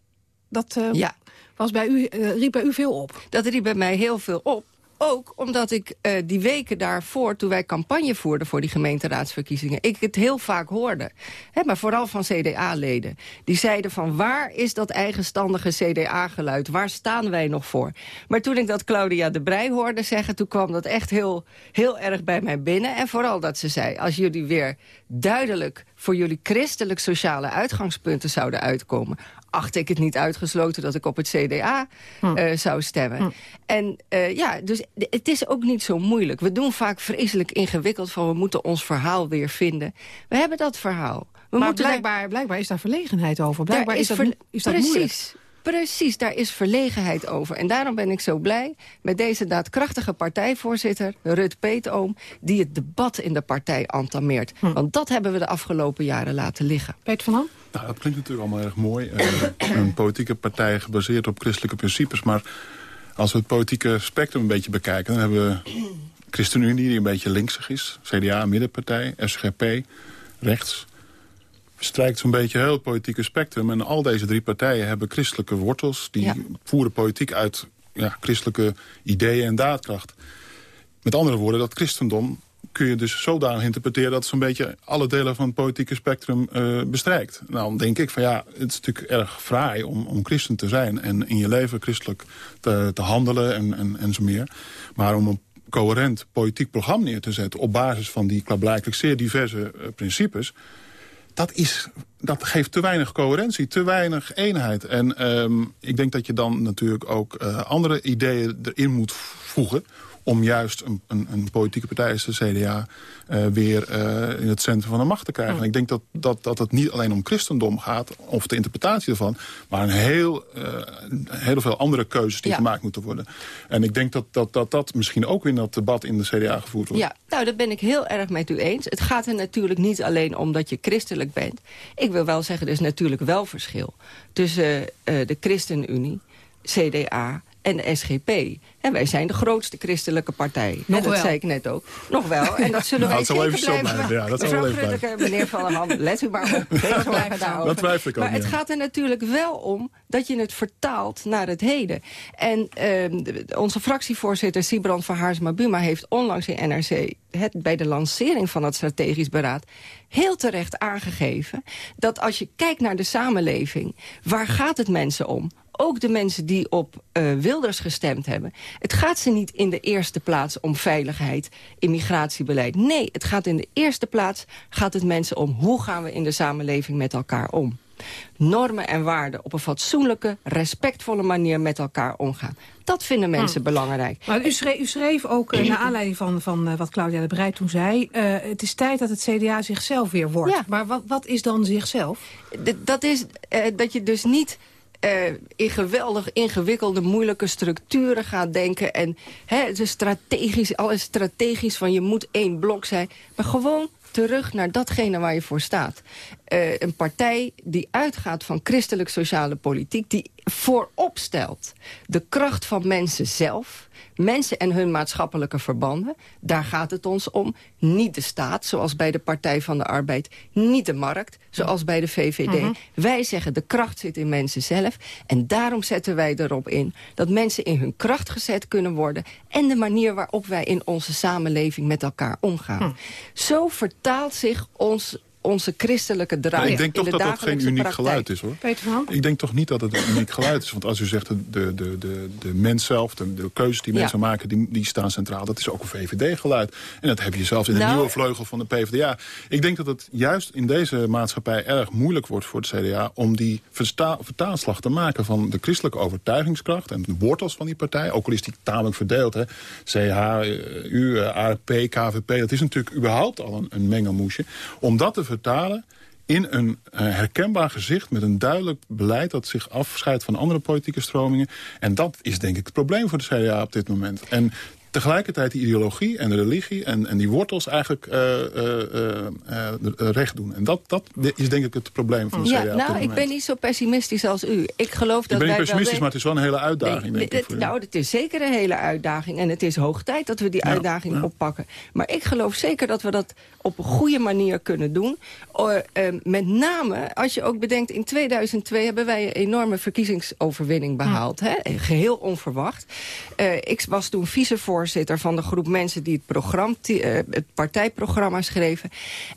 dat ja. was bij u, riep bij u veel op? Dat riep bij mij heel veel op. Ook omdat ik uh, die weken daarvoor, toen wij campagne voerden voor die gemeenteraadsverkiezingen, ik het heel vaak hoorde. Hè, maar vooral van CDA-leden. Die zeiden van waar is dat eigenstandige CDA-geluid? Waar staan wij nog voor? Maar toen ik dat Claudia de Brij hoorde zeggen, toen kwam dat echt heel, heel erg bij mij binnen. En vooral dat ze zei, als jullie weer duidelijk voor jullie christelijk sociale uitgangspunten zouden uitkomen acht ik het niet uitgesloten dat ik op het CDA hm. uh, zou stemmen. Hm. En uh, ja, dus het is ook niet zo moeilijk. We doen vaak vreselijk ingewikkeld van we moeten ons verhaal weer vinden. We hebben dat verhaal. We maar blijkbaar, blijkbaar is daar verlegenheid over. Blijkbaar is, is, dat, is dat precies, moeilijk. Precies, daar is verlegenheid over. En daarom ben ik zo blij met deze daadkrachtige partijvoorzitter... Rut Peetoom, die het debat in de partij entameert. Hm. Want dat hebben we de afgelopen jaren laten liggen. Peter van Ham? Nou, dat klinkt natuurlijk allemaal erg mooi. Uh, [coughs] een politieke partij gebaseerd op christelijke principes. Maar als we het politieke spectrum een beetje bekijken... dan hebben we [coughs] ChristenUnie die een beetje linksig is. CDA, middenpartij, SGP, rechts strijkt zo'n beetje heel het politieke spectrum. En al deze drie partijen hebben christelijke wortels. Die ja. voeren politiek uit ja, christelijke ideeën en daadkracht. Met andere woorden, dat christendom kun je dus zodanig interpreteren... dat zo'n beetje alle delen van het politieke spectrum uh, bestrijkt. Nou, dan denk ik van ja, het is natuurlijk erg fraai om, om christen te zijn... en in je leven christelijk te, te handelen en, en, en zo meer. Maar om een coherent politiek programma neer te zetten... op basis van die blijkbaar zeer diverse uh, principes dat, is, dat geeft te weinig coherentie, te weinig eenheid. En um, ik denk dat je dan natuurlijk ook uh, andere ideeën erin moet voegen om juist een, een, een, politieke partij als de CDA uh, weer uh, in het centrum van de macht te krijgen. En ik denk dat, dat, dat het niet alleen om christendom gaat, of de interpretatie ervan, maar een heel, uh, heel veel andere keuzes die ja. gemaakt moeten worden. En ik denk dat dat, dat dat misschien ook in dat debat in de CDA gevoerd wordt. Ja, nou, dat ben ik heel erg met u eens. Het gaat er natuurlijk niet alleen om dat je christelijk bent. Ik wil wel zeggen, er is natuurlijk wel verschil tussen de ChristenUnie, CDA en de SGP. En wij zijn de grootste christelijke partij. Nog dat wel. zei ik net ook. Nog wel. En dat zullen nou, wij zeker blijven. blijven. Ja, dat zal wel even blijven. Meneer Van der Ham, let u maar op. [laughs] blijven daarover. Dat twijfel ik ook Maar het gaat er natuurlijk wel om dat je het vertaalt naar het heden. En uh, onze fractievoorzitter Sibrand van Haarsma-Buma... heeft onlangs in NRC het, bij de lancering van het strategisch beraad... heel terecht aangegeven dat als je kijkt naar de samenleving... waar gaat het mensen om? Ook de mensen die op uh, Wilders gestemd hebben... het gaat ze niet in de eerste plaats om veiligheid, immigratiebeleid. Nee, het gaat in de eerste plaats gaat het mensen om... hoe gaan we in de samenleving met elkaar om normen en waarden op een fatsoenlijke, respectvolle manier met elkaar omgaan. Dat vinden mensen hm. belangrijk. Maar u, schreef, u schreef ook, uh, naar aanleiding van, van uh, wat Claudia de Breij toen zei... Uh, het is tijd dat het CDA zichzelf weer wordt. Ja. Maar wat, wat is dan zichzelf? D dat is dat je dus niet... Uh, in geweldig ingewikkelde, moeilijke structuren gaat denken. En hè, het is strategisch, alles strategisch van je moet één blok zijn. Maar gewoon terug naar datgene waar je voor staat. Uh, een partij die uitgaat van christelijk-sociale politiek... die voorop stelt de kracht van mensen zelf mensen en hun maatschappelijke verbanden. Daar gaat het ons om. Niet de staat, zoals bij de Partij van de Arbeid. Niet de markt, zoals bij de VVD. Mhm. Wij zeggen de kracht zit in mensen zelf. En daarom zetten wij erop in dat mensen in hun kracht gezet kunnen worden. En de manier waarop wij in onze samenleving met elkaar omgaan. Mhm. Zo vertaalt zich ons onze christelijke draai. ik denk toch dat dat geen uniek geluid is, hoor. Peter van Ik denk toch niet dat het een uniek geluid is. Want als u zegt, de, de, de, de mens zelf, de, de keuzes die mensen maken... Die, die staan centraal. Dat is ook een VVD-geluid. En dat heb je zelfs in de nou, nieuwe vleugel van de PvdA. Ik denk dat het juist in deze maatschappij erg moeilijk wordt voor het CDA... om die vertaalslag te maken van de christelijke overtuigingskracht... en de wortels van die partij. Ook al is die tamelijk verdeeld. Hè. CH, U, ARP, KVP, dat is natuurlijk überhaupt al een, een mengelmoesje. Om dat te vertalen in een uh, herkenbaar gezicht met een duidelijk beleid... dat zich afscheidt van andere politieke stromingen. En dat is denk ik het probleem voor de CDA op dit moment. En tegelijkertijd die ideologie en de religie en, en die wortels eigenlijk uh, uh, recht doen. En dat, dat is denk ik het probleem van de ja, Nou, ik ben niet zo pessimistisch als u. Ik geloof dat ik ben niet pessimistisch, maar het is wel een hele uitdaging. denk ik, nou, het is zeker een hele uitdaging. En het is hoog tijd dat we die uitdaging oppakken. Maar ik geloof zeker dat we dat op een goede manier kunnen doen. met name, als je ook bedenkt, in 2002 hebben wij een enorme verkiezingsoverwinning behaald. Hè? Geheel onverwacht. ik was toen vicevoorzitter voorzitter van de groep mensen die het, programma, uh, het partijprogramma schreven.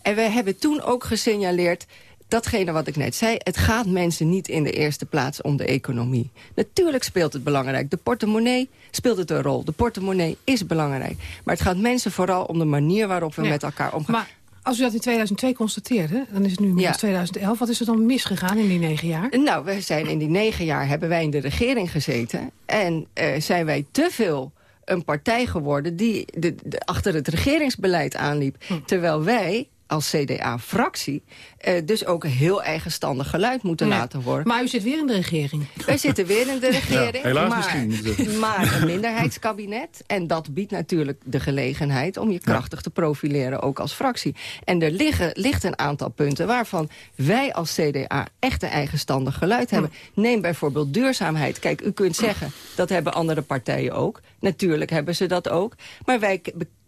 En we hebben toen ook gesignaleerd datgene wat ik net zei, het gaat mensen niet in de eerste plaats om de economie. Natuurlijk speelt het belangrijk. De portemonnee speelt het een rol. De portemonnee is belangrijk. Maar het gaat mensen vooral om de manier waarop we met elkaar omgaan. Maar als u dat in 2002 constateerde, dan is het nu inmiddels 2011. Wat is er dan misgegaan in die negen jaar? Nou, we zijn in die negen jaar hebben wij in de regering gezeten. En uh, zijn wij te veel een partij geworden die de, achter het regeringsbeleid aanliep. Hm. Terwijl wij als CDA-fractie uh, dus ook een heel eigenstandig geluid moeten laten horen. Maar u zit weer in de regering. Wij zitten weer in de [laughs] regering, helaas maar, misschien. maar een minderheidskabinet. En dat biedt natuurlijk de gelegenheid om je krachtig te profileren, ook als fractie. En er liggen, ligt een aantal punten waarvan wij als CDA echt een eigenstandig geluid hebben. Neem bijvoorbeeld duurzaamheid. Kijk, u kunt zeggen, dat hebben andere partijen ook. Natuurlijk hebben ze dat ook. Maar wij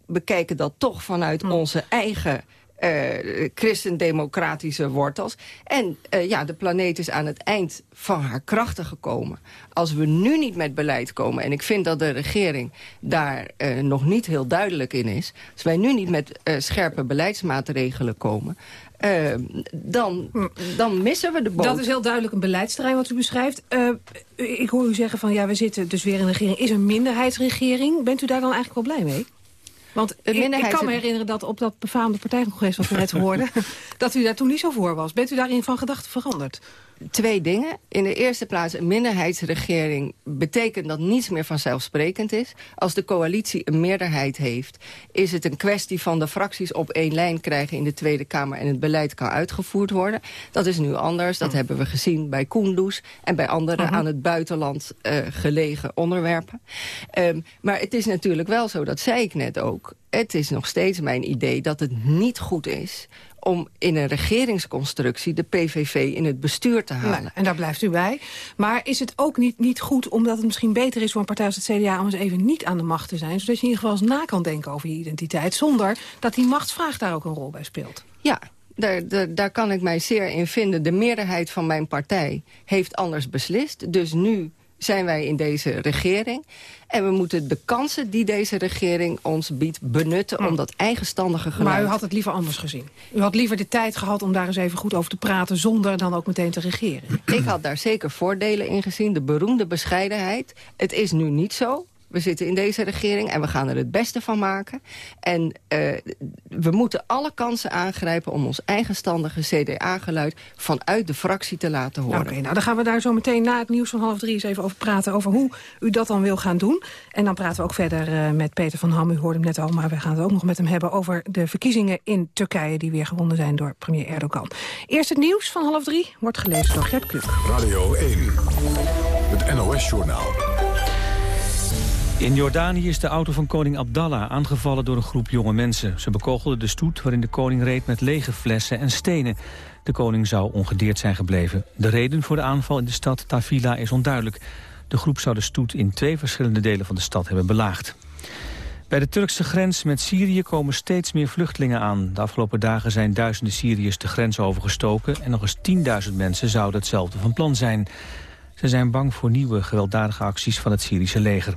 bekijken dat toch vanuit onze eigen uh, christendemocratische wortels. En uh, ja, de planeet is aan het eind van haar krachten gekomen. Als we nu niet met beleid komen... en ik vind dat de regering daar uh, nog niet heel duidelijk in is... als wij nu niet met scherpe beleidsmaatregelen komen... dan, dan missen we de boot. Dat is heel duidelijk een beleidsterrein wat u beschrijft. ik hoor u zeggen van ja, we zitten dus weer in een regering. Is een minderheidsregering. Bent u daar dan eigenlijk wel blij mee? Want ik, ik, kan me herinneren dat op dat befaamde partijcongres wat we net [laughs] hoorden... dat u daar toen niet zo voor was. Bent u daarin van gedachten veranderd? Twee dingen. In de eerste plaats, een minderheidsregering betekent dat niets meer vanzelfsprekend is. Als de coalitie een meerderheid heeft, is het een kwestie van de fracties op één lijn krijgen in de Tweede Kamer en het beleid kan uitgevoerd worden. Dat is nu anders. Dat hebben we gezien bij Kunduz en bij andere mhm. aan het buitenland uh, gelegen onderwerpen. Um, maar het is natuurlijk wel zo, dat zei ik net ook, het is nog steeds mijn idee dat het niet goed is om in een regeringsconstructie de PVV in het bestuur te halen. en daar blijft u bij. Maar is het ook niet, niet goed, omdat het misschien beter is voor een partij als het CDA... om eens even niet aan de macht te zijn, zodat je in ieder geval eens na kan denken over je identiteit... zonder dat die machtsvraag daar ook een rol bij speelt? Ja, daar, daar, daar, kan ik mij zeer in vinden. De meerderheid van mijn partij heeft anders beslist. Dus nu zijn wij in deze regering. En we moeten de kansen die deze regering ons biedt benutten... Om dat eigenstandige geluid... Maar u had het liever anders gezien. U had liever de tijd gehad om daar eens even goed over te praten... zonder dan ook meteen te regeren. Ik had daar zeker voordelen in gezien. De beroemde bescheidenheid. Het is nu niet zo. We zitten in deze regering en we gaan er het beste van maken. En uh, we moeten alle kansen aangrijpen om ons eigenstandige CDA-geluid... vanuit de fractie te laten horen. Oké, nou dan gaan we daar zo meteen na het nieuws van half drie eens even over praten... over hoe u dat dan wil gaan doen. En dan praten we ook verder uh, met Peter van Ham. U hoorde hem net al, maar we gaan het ook nog met hem hebben... over de verkiezingen in Turkije die weer gewonnen zijn door premier Erdogan. Eerst het nieuws van half drie wordt gelezen door Gert Kluk. Radio 1, het NOS-journaal. In Jordanië is de auto van koning Abdallah aangevallen door een groep jonge mensen. Ze bekogelden de stoet waarin de koning reed met lege flessen en stenen. De koning zou ongedeerd zijn gebleven. De reden voor de aanval in de stad Tafila is onduidelijk. De groep zou de stoet in twee verschillende delen van de stad hebben belaagd. Bij de Turkse grens met Syrië komen steeds meer vluchtelingen aan. De afgelopen dagen zijn duizenden Syriërs de grens overgestoken... en nog eens 10.000 mensen zouden hetzelfde van plan zijn. Ze zijn bang voor nieuwe gewelddadige acties van het Syrische leger.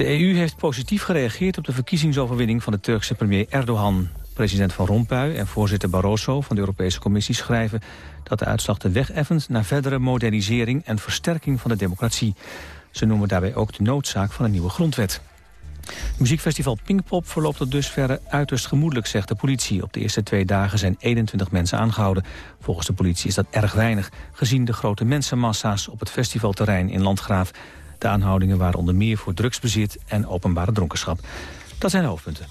De EU heeft positief gereageerd op de verkiezingsoverwinning van de Turkse premier Erdogan. President Van Rompuy en voorzitter Barroso van de Europese Commissie schrijven dat de uitslag de weg effent naar verdere modernisering en versterking van de democratie. Ze noemen daarbij ook de noodzaak van een nieuwe grondwet. Het muziekfestival Pinkpop verloopt tot dusverre uiterst gemoedelijk, zegt de politie. Op de eerste twee dagen zijn 21 mensen aangehouden. Volgens de politie is dat erg weinig, gezien de grote mensenmassa's op het festivalterrein in Landgraaf. De aanhoudingen waren onder meer voor drugsbezit en openbare dronkenschap. Dat zijn de hoofdpunten.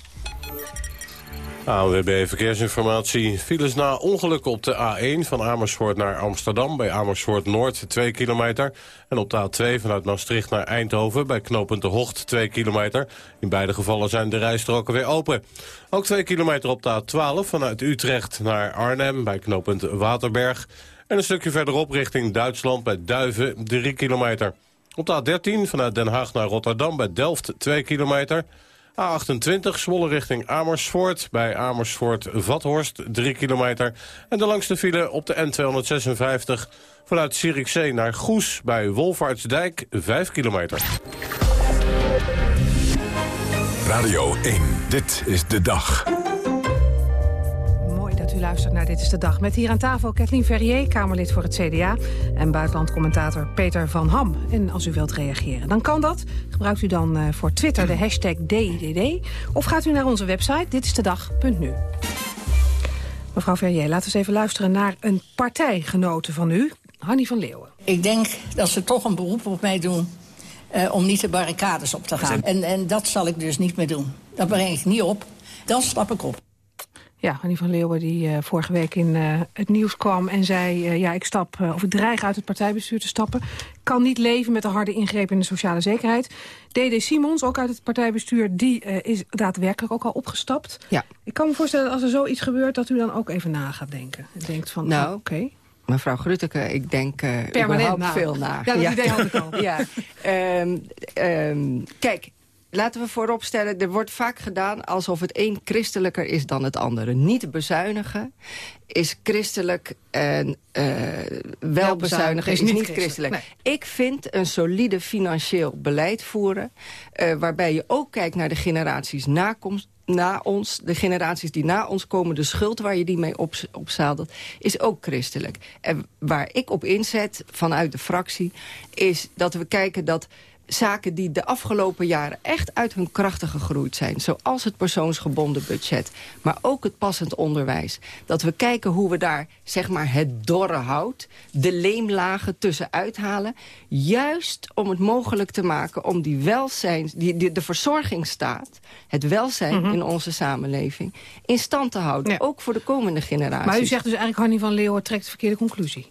ANWB Verkeersinformatie. Files na ongeluk op de A1 van Amersfoort naar Amsterdam... bij Amersfoort Noord 2 kilometer. En op de A2 vanuit Maastricht naar Eindhoven... bij knooppunt De Hocht 2 kilometer. In beide gevallen zijn de rijstroken weer open. Ook 2 kilometer op de A12 vanuit Utrecht naar Arnhem... bij knooppunt Waterberg. En een stukje verderop richting Duitsland bij Duiven 3 kilometer. Op de A13 vanuit Den Haag naar Rotterdam bij Delft 2 kilometer. A28 Zwolle richting Amersfoort bij Amersfoort-Vathorst 3 kilometer. En de langste file op de N256 vanuit Zierikzee naar Goes bij Wolvaartsdijk 5 kilometer. Radio 1, dit is de dag. U luistert naar Dit is de Dag. Met hier aan tafel Kathleen Verrier, Kamerlid voor het CDA... en buitenlandcommentator Peter van Ham. En als u wilt reageren, dan kan dat. Gebruikt u dan uh, voor Twitter de hashtag DIDD... of gaat u naar onze website ditistedag.nu. Mevrouw Verrier, laten we eens even luisteren naar een partijgenote van u... Hanny van Leeuwen. Ik denk dat ze toch een beroep op mij doen... Uh, om niet de barricades op te gaan. En, en dat zal ik dus niet meer doen. Dat breng ik niet op. Dan stap ik op. Ja, Hannie van Leeuwen die uh, vorige week in uh, het nieuws kwam en zei... Uh, ja, ik stap, of ik dreig uit het partijbestuur te stappen. Kan niet leven met een harde ingreep in de sociale zekerheid. D.D. Simons, ook uit het partijbestuur, die is daadwerkelijk ook al opgestapt. Ja. Ik kan me voorstellen dat als er zoiets gebeurt... dat u dan ook even na gaat denken. En denkt van, nou, oh, oké. Okay. Mevrouw Grutteke, ik denk uh, Permanent veel na. Ja, dat idee had ik al. [laughs] ja. Um, um, kijk, laten we vooropstellen, er wordt vaak gedaan alsof het een christelijker is dan het andere. Niet bezuinigen is christelijk en uh, wel bezuinigen is, niet christelijk. Nee. Ik vind een solide financieel beleid voeren... Uh, waarbij je ook kijkt naar de generaties nakomst, na ons, de generaties die na ons komen... de schuld waar je die mee op, opzadelt, is ook christelijk. En waar ik op inzet vanuit de fractie... is dat we kijken dat zaken die de afgelopen jaren echt uit hun krachten gegroeid zijn. Zoals het persoonsgebonden budget, maar ook het passend onderwijs. Dat we kijken hoe we daar zeg maar het dorre hout, de leemlagen tussenuit halen. Juist om het mogelijk te maken om die welzijn, die, die de verzorgingsstaat, het welzijn mm -hmm. in onze samenleving, in stand te houden. Ja. Ook voor de komende generaties. Maar u zegt dus eigenlijk Hanni van Leeuwen trekt de verkeerde conclusie.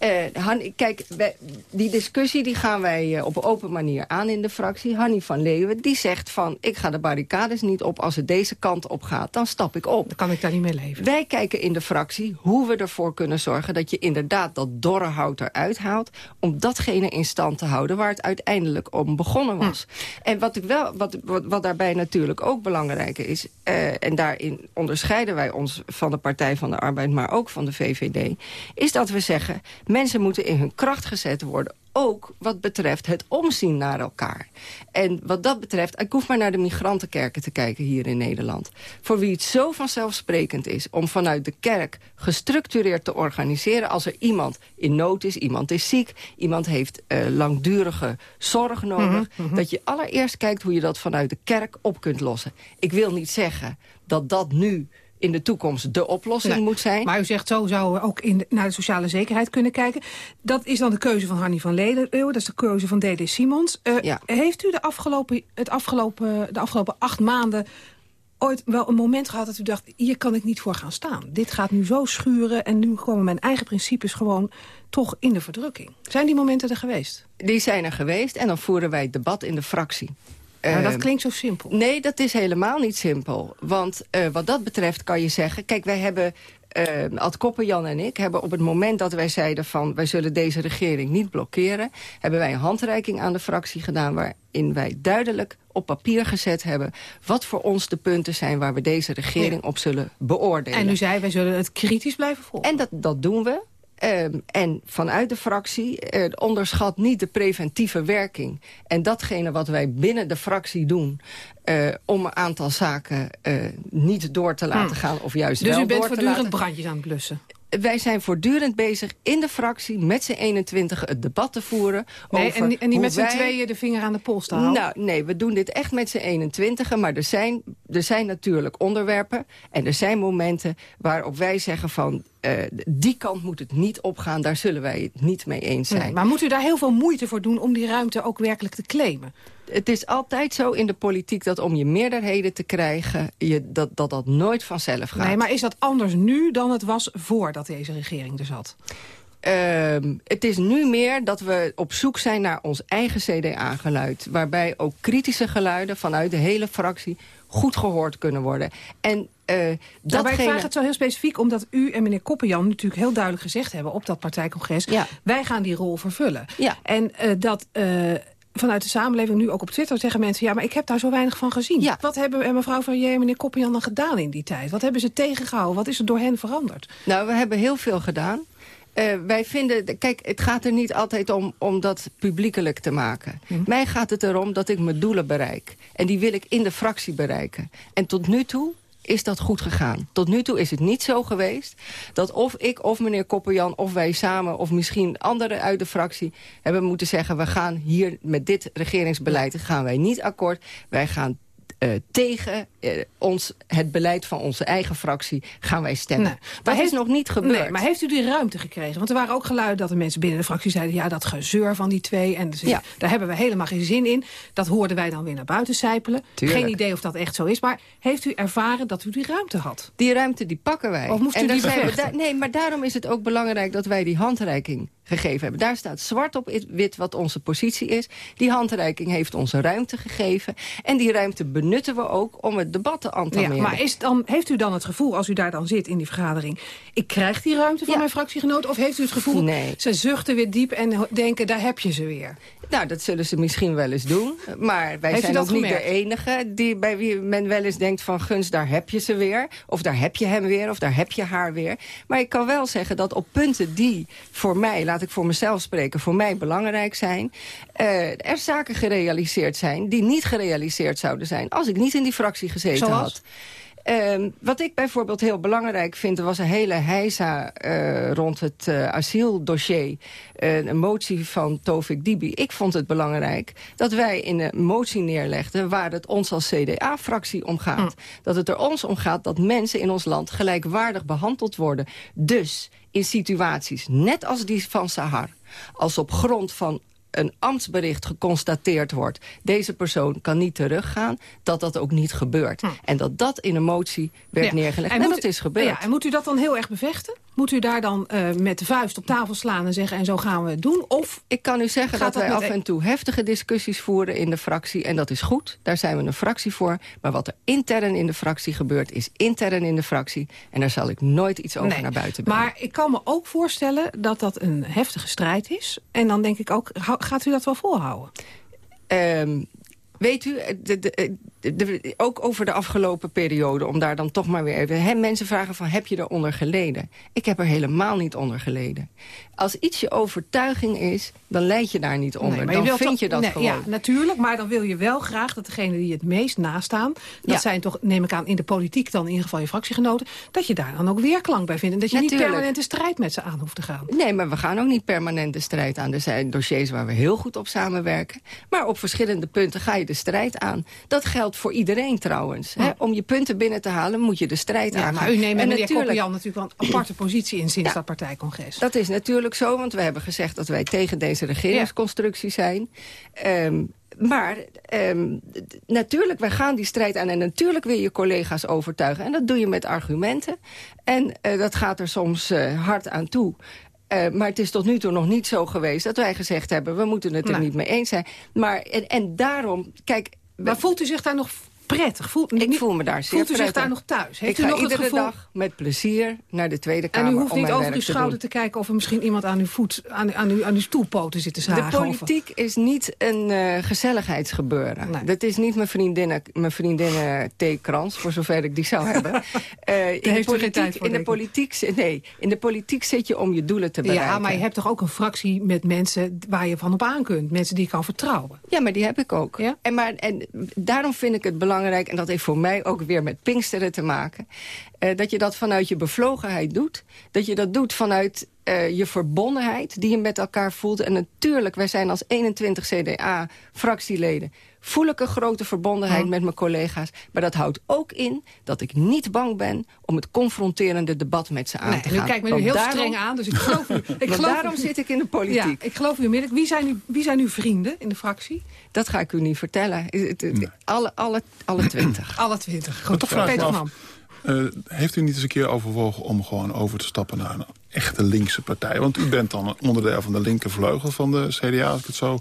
Uh, Han, kijk, wij, die discussie die gaan wij uh, op een open manier aan in de fractie. Hanni van Leeuwen die zegt van... ik ga de barricades niet op als het deze kant op gaat. Dan stap ik op. Dan kan ik daar niet mee leven. Wij kijken in de fractie hoe we ervoor kunnen zorgen... dat je inderdaad dat dorre hout eruit haalt... om datgene in stand te houden waar het uiteindelijk om begonnen was. Hm. En wat, ik wel, wat, wat, wat, daarbij natuurlijk ook belangrijk is... Uh, en daarin onderscheiden wij ons van de Partij van de Arbeid... maar ook van de VVD... is dat we zeggen Mensen moeten in hun kracht gezet worden ook wat betreft het omzien naar elkaar. En wat dat betreft, ik hoef maar naar de migrantenkerken te kijken hier in Nederland. Voor wie het zo vanzelfsprekend is om vanuit de kerk gestructureerd te organiseren... als er iemand in nood is, iemand is ziek, iemand heeft uh, langdurige zorg nodig... Mhm, mhm. dat je allereerst kijkt hoe je dat vanuit de kerk op kunt lossen. Ik wil niet zeggen dat dat nu in de toekomst de oplossing moet zijn. Maar u zegt zo zouden we ook in naar de sociale zekerheid kunnen kijken. Dat is dan de keuze van Hanny van Leeuwen, dat is de keuze van D.D. Simons. Uh, Heeft u de afgelopen, het afgelopen, de afgelopen acht maanden ooit wel een moment gehad dat u dacht... hier kan ik niet voor gaan staan. Dit gaat nu zo schuren en nu komen mijn eigen principes gewoon toch in de verdrukking. Zijn die momenten er geweest? Die zijn er geweest en dan voeren wij het debat in de fractie. Maar dat klinkt zo simpel. Nee, dat is helemaal niet simpel. Want uh, wat dat betreft kan je zeggen... Kijk, wij hebben... Uh, Ad Koppen, Jan en ik hebben op het moment dat wij zeiden van... wij zullen deze regering niet blokkeren... hebben wij een handreiking aan de fractie gedaan... waarin wij duidelijk op papier gezet hebben... wat voor ons de punten zijn waar we deze regering op zullen beoordelen. En u zei, wij zullen het kritisch blijven volgen. En dat, dat doen we. Um, en vanuit de fractie uh, onderschat niet de preventieve werking. En datgene wat wij binnen de fractie doen... Uh, om een aantal zaken uh, niet door te laten hmm. gaan of juist dus wel door te laten... Dus u bent voortdurend brandjes aan het blussen? wij zijn voortdurend bezig in de fractie met z'n 21 het debat te voeren. Nee, over en, en niet met z'n tweeën de vinger aan de pols te houden? Nou, nee, we doen dit echt met z'n 21 maar er zijn, er zijn natuurlijk onderwerpen en er zijn momenten waarop wij zeggen van die kant moet het niet opgaan, daar zullen wij het niet mee eens zijn. Nee, maar moet u daar heel veel moeite voor doen om die ruimte ook werkelijk te claimen? het is altijd zo in de politiek dat om je meerderheden te krijgen... Je, dat, dat dat nooit vanzelf gaat. Nee, maar is dat anders nu dan het was voordat deze regering er zat? Uh, het is nu meer dat we op zoek zijn naar ons eigen CDA-geluid. Waarbij ook kritische geluiden vanuit de hele fractie goed gehoord kunnen worden. En uh, datgene... Nou, wij vragen het zo heel specifiek omdat u en meneer Koppenjan natuurlijk heel duidelijk gezegd hebben op dat partijcongres. Ja. Wij gaan die rol vervullen. Ja. En uh, dat... Uh, vanuit de samenleving, nu ook op Twitter, zeggen mensen... ja, maar ik heb daar zo weinig van gezien. Ja. Wat hebben mevrouw Van Jee en meneer Koppian dan gedaan in die tijd? Wat hebben ze tegengehouden? Wat is er door hen veranderd? Nou, we hebben heel veel gedaan. Uh, wij vinden, kijk, het gaat er niet altijd om, om dat publiekelijk te maken. Hm. Mij gaat het erom dat ik mijn doelen bereik. En die wil ik in de fractie bereiken. En tot nu toe is dat goed gegaan. Tot nu toe is het niet zo geweest dat of ik of meneer Kopperjan... of wij samen of misschien anderen uit de fractie hebben moeten zeggen... we gaan hier met dit regeringsbeleid gaan wij niet akkoord. Wij gaan uh, tegen uh, ons, het beleid van onze eigen fractie gaan wij stemmen. Nee, dat heeft, is nog niet gebeurd. Nee, maar heeft u die ruimte gekregen? Want er waren ook geluiden dat de mensen binnen de fractie zeiden... ja, dat gezeur van die twee, en dus ja. daar hebben we helemaal geen zin in. Dat hoorden wij dan weer naar buiten sijpelen. Geen idee of dat echt zo is. Maar heeft u ervaren dat u die ruimte had? Die ruimte, die pakken wij. Of moest u die bevechten? Nee, maar daarom is het ook belangrijk dat wij die handreiking gegeven hebben. Daar staat zwart op wit wat onze positie is. Die handreiking heeft onze ruimte gegeven. En die ruimte benutten we ook om het debat te. Ja, maar is dan, heeft u dan het gevoel, als u daar dan zit in die vergadering... ik krijg die ruimte van mijn fractiegenoot? Of heeft u het gevoel, nee. ze zuchten weer diep en denken, daar heb je ze weer? Nou, dat zullen ze misschien wel eens doen. Maar wij zijn ook niet de enige die, bij wie men wel eens denkt van... gunst, daar heb je ze weer. Of daar heb je hem weer. Of daar heb je haar weer. Maar ik kan wel zeggen dat op punten die voor mij... laat ik voor mezelf spreken, voor mij belangrijk zijn... Uh, er zaken gerealiseerd zijn die niet gerealiseerd zouden zijn... als ik niet in die fractie gezeten Zoals? had. Uh, wat ik bijvoorbeeld heel belangrijk vind... was een hele heisa uh, rond het uh, asieldossier. een motie van Tovik Dibi. Ik vond het belangrijk dat wij in een motie neerlegden... waar het ons als CDA-fractie om gaat. Hm. Dat het er ons om gaat dat mensen in ons land gelijkwaardig behandeld worden. Dus in situaties, net als die van Sahar... als op grond van een ambtsbericht geconstateerd wordt... deze persoon kan niet teruggaan, dat dat ook niet gebeurt. Hm. En dat dat in een motie werd neergelegd. En, en dat is gebeurd. Ja, en moet u dat dan heel erg bevechten? Moet u daar dan uh, met de vuist op tafel slaan en zeggen... en zo gaan we het doen? Of Ik kan u zeggen dat, wij af en toe heftige discussies voeren in de fractie. En dat is goed, daar zijn we een fractie voor. Maar wat er intern in de fractie gebeurt, is intern in de fractie. En daar zal ik nooit iets over naar buiten brengen. Maar ik kan me ook voorstellen dat dat een heftige strijd is. En dan denk ik ook, gaat u dat wel volhouden? Um, weet u, de, de, ook over de afgelopen periode, om daar dan toch maar weer even... Hè, mensen vragen van, heb je eronder geleden? Ik heb er helemaal niet onder geleden. Als iets je overtuiging is, dan leid je daar niet onder. dan vind je dat gewoon. Ja, natuurlijk, maar dan wil je wel graag dat degene die het meest nastaan... dat zijn toch, neem ik aan, in de politiek dan in ieder geval je fractiegenoten... dat je daar dan ook weerklank bij vindt. En dat je niet permanent de strijd met ze aan hoeft te gaan. Nee, maar we gaan ook niet permanent de strijd aan. Er zijn dossiers waar we heel goed op samenwerken. Maar op verschillende punten ga je de strijd aan. Dat geldt voor iedereen trouwens. Hè? Om je punten binnen te halen moet je de strijd aan. Maar u neemt met meneer Koppian natuurlijk wel een aparte [clears throat] positie in sinds dat partijcongres. Dat is natuurlijk zo, want we hebben gezegd dat wij tegen deze regeringsconstructie zijn. Um, maar um, natuurlijk, wij gaan die strijd aan. En natuurlijk wil je collega's overtuigen. En dat doe je met argumenten. En uh, dat gaat er soms uh, hard aan toe. Uh, maar het is tot nu toe nog niet zo geweest dat wij gezegd hebben... we moeten het er niet mee eens zijn. Maar, en, en daarom, kijk... Maar voelt u zich daar nog prettig? Voelt, ik voel me daar zeer Voelt u zich daar nog thuis? Heeft ik u nog iedere het gevoel... dag met plezier naar de Tweede Kamer En u hoeft niet over uw schouder te, kijken of er misschien iemand aan uw, voet, aan, aan, uw, aan uw stoelpoten zit te zagen? De politiek is niet een uh, gezelligheidsgebeuren. Nee. Dat is niet mijn vriendinnen, mijn vriendinnen theekrans, voor zover ik die zou [laughs] hebben. uh, in, de politiek, in de politiek, nee, in de politiek zit je om je doelen te bereiken. Ja, maar je hebt toch ook een fractie met mensen waar je van op aan kunt. Mensen die je kan vertrouwen. Ja, maar die heb ik ook. Ja? En, maar, en daarom vind ik het belangrijk, en dat heeft voor mij ook weer met Pinksteren te maken... Uh, dat je dat vanuit je bevlogenheid doet. Dat je dat doet vanuit uh, je verbondenheid die je met elkaar voelt. En natuurlijk, wij zijn als 21 CDA-fractieleden... voel ik een grote verbondenheid met mijn collega's. Maar dat houdt ook in dat ik niet bang ben... om het confronterende debat met ze aan nee, te gaan. Nu kijk me nu heel daarom, streng aan, dus ik geloof u. [laughs] Ik geloof daarom zit ik in de politiek. Ja, ik geloof u onmiddellijk. Wie zijn, u, wie zijn uw vrienden in de fractie? Dat ga ik u niet vertellen. Nee. Alle, alle, alle [clears throat] twintig. alle twintig. Goed, toch Peter Mam. Uh, heeft u niet eens een keer overwogen om gewoon over te stappen naar een echte linkse partij? Want u bent dan een onderdeel van de linkervleugel van de CDA, als ik het zo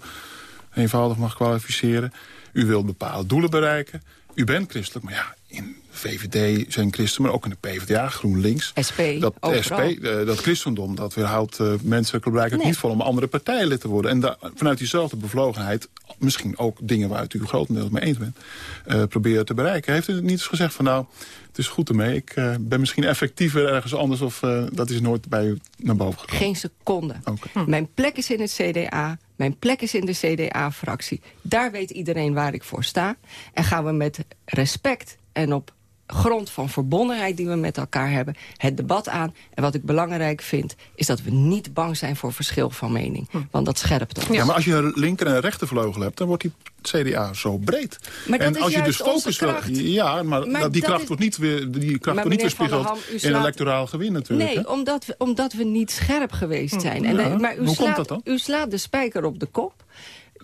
eenvoudig mag kwalificeren. U wilt bepaalde doelen bereiken. U bent christelijk, maar ja, in VVD zijn christen, maar ook in de PvdA, GroenLinks. SP, dat, SP, uh, dat christendom, dat weerhoudt uh, mensen blijkbaar nee. niet vol om andere partijen lid te worden. En vanuit diezelfde bevlogenheid, misschien ook dingen waar u grotendeels mee eens bent, uh, proberen te bereiken. Heeft u niet eens gezegd van nou, het is goed ermee, ik ben misschien effectiever ergens anders of dat is nooit bij u naar boven gekomen? Geen seconde. Okay. Hm. Mijn plek is in het CDA, mijn plek is in de CDA-fractie. Daar weet iedereen waar ik voor sta. En gaan we met respect en op grond van verbondenheid die we met elkaar hebben... het debat aan. En wat ik belangrijk vind, is dat we niet bang zijn voor verschil van mening. Hm. Want dat scherpt ons. Ja, maar als je een linker- en rechtervleugel hebt... dan wordt die CDA zo breed. Maar en als je dus focus wil, ja, maar, maar die kracht wordt niet weer, die kracht wordt niet weerspiegeld in electoraal gewin natuurlijk. Nee, omdat we, omdat we niet scherp geweest zijn. En, ja, maar u hoe slaat, komt dat dan? U slaat de spijker op de kop.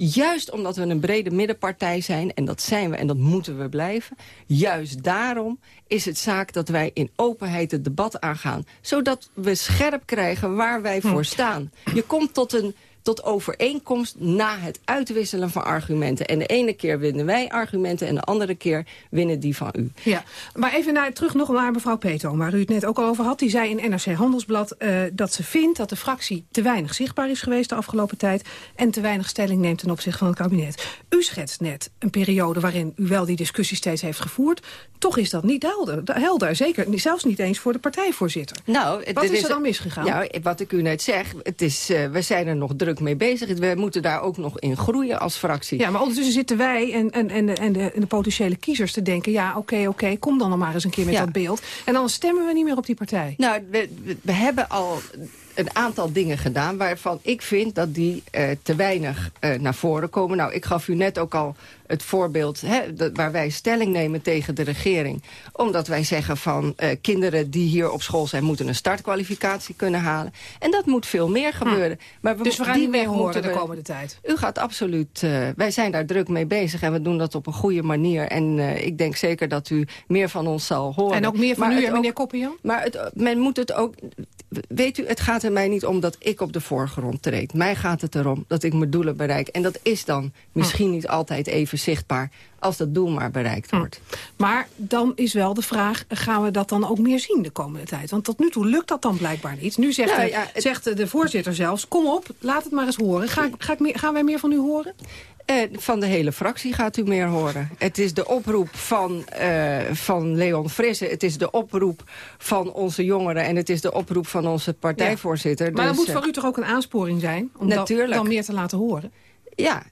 Juist omdat we een brede middenpartij zijn, en dat zijn we en dat moeten we blijven... juist daarom is het zaak dat wij in openheid het debat aangaan. Zodat we scherp krijgen waar wij voor staan. Je komt tot een tot overeenkomst na het uitwisselen van argumenten. En de ene keer winnen wij argumenten en de andere keer winnen die van u. Ja, maar even naar, terug nog naar mevrouw Peto, waar u het net ook al over had. Die zei in NRC Handelsblad uh, dat ze vindt dat de fractie te weinig zichtbaar is geweest de afgelopen tijd... en te weinig stelling neemt ten opzichte van het kabinet. U schetst net een periode waarin u wel die discussie steeds heeft gevoerd. Toch is dat niet helder, helder zeker zelfs niet eens voor de partijvoorzitter. Nou, wat is, is er dan misgegaan? Nou, wat ik u net zeg, het is, uh, we zijn er nog druk mee bezig. We moeten daar ook nog in groeien als fractie. Ja, maar ondertussen zitten wij en, en, en, de, en, de, en de potentiële kiezers te denken... ja, oké, okay, oké, okay, kom dan nog maar eens een keer met ja. dat beeld. En dan stemmen we niet meer op die partij. Nou, we, we, we hebben al een aantal dingen gedaan waarvan ik vind dat die uh, te weinig uh, naar voren komen. Nou, ik gaf u net ook al het voorbeeld hè, dat, waar wij stelling nemen tegen de regering. Omdat wij zeggen van uh, kinderen die hier op school zijn... moeten een startkwalificatie kunnen halen. En dat moet veel meer gebeuren. Hm. Maar we, dus we gaan die meer horen de komende tijd? U gaat absoluut... wij zijn daar druk mee bezig en we doen dat op een goede manier. En ik denk zeker dat u meer van ons zal horen. En ook meer van maar u en meneer Koppian? Maar het, men moet het ook... Weet u, het gaat er mij niet om dat ik op de voorgrond treed. Mij gaat het erom dat ik mijn doelen bereik. En dat is dan misschien niet altijd even zichtbaar. als dat doel maar bereikt wordt. Maar dan is wel de vraag, gaan we dat dan ook meer zien de komende tijd? Want tot nu toe lukt dat dan blijkbaar niet. Nu zegt, Nou de, ja, het- zegt de voorzitter zelfs, kom op, laat het maar eens horen. Ga, ga ik meer, gaan wij meer van u horen? Eh, van de hele fractie gaat u meer horen. Het is de oproep van, eh, van Leon Frisse. Het is de oproep van onze jongeren. En het is de oproep van onze partijvoorzitter. Maar dat Dus, moet eh, voor u toch ook een aansporing zijn? Om dat dan meer te laten horen? Ja,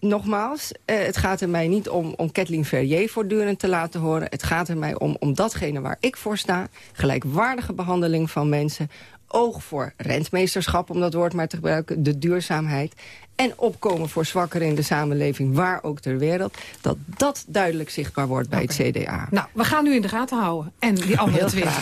nogmaals, eh, het gaat er mij niet om, om Kathleen Verrier voortdurend te laten horen. Het gaat er mij om, om datgene waar ik voor sta. Gelijkwaardige behandeling van mensen. Oog voor rentmeesterschap, om dat woord maar te gebruiken. De duurzaamheid. En opkomen voor zwakkeren in de samenleving, waar ook ter wereld. Dat dat duidelijk zichtbaar wordt bij het CDA. Nou, we gaan u in de gaten houden. En die andere Heel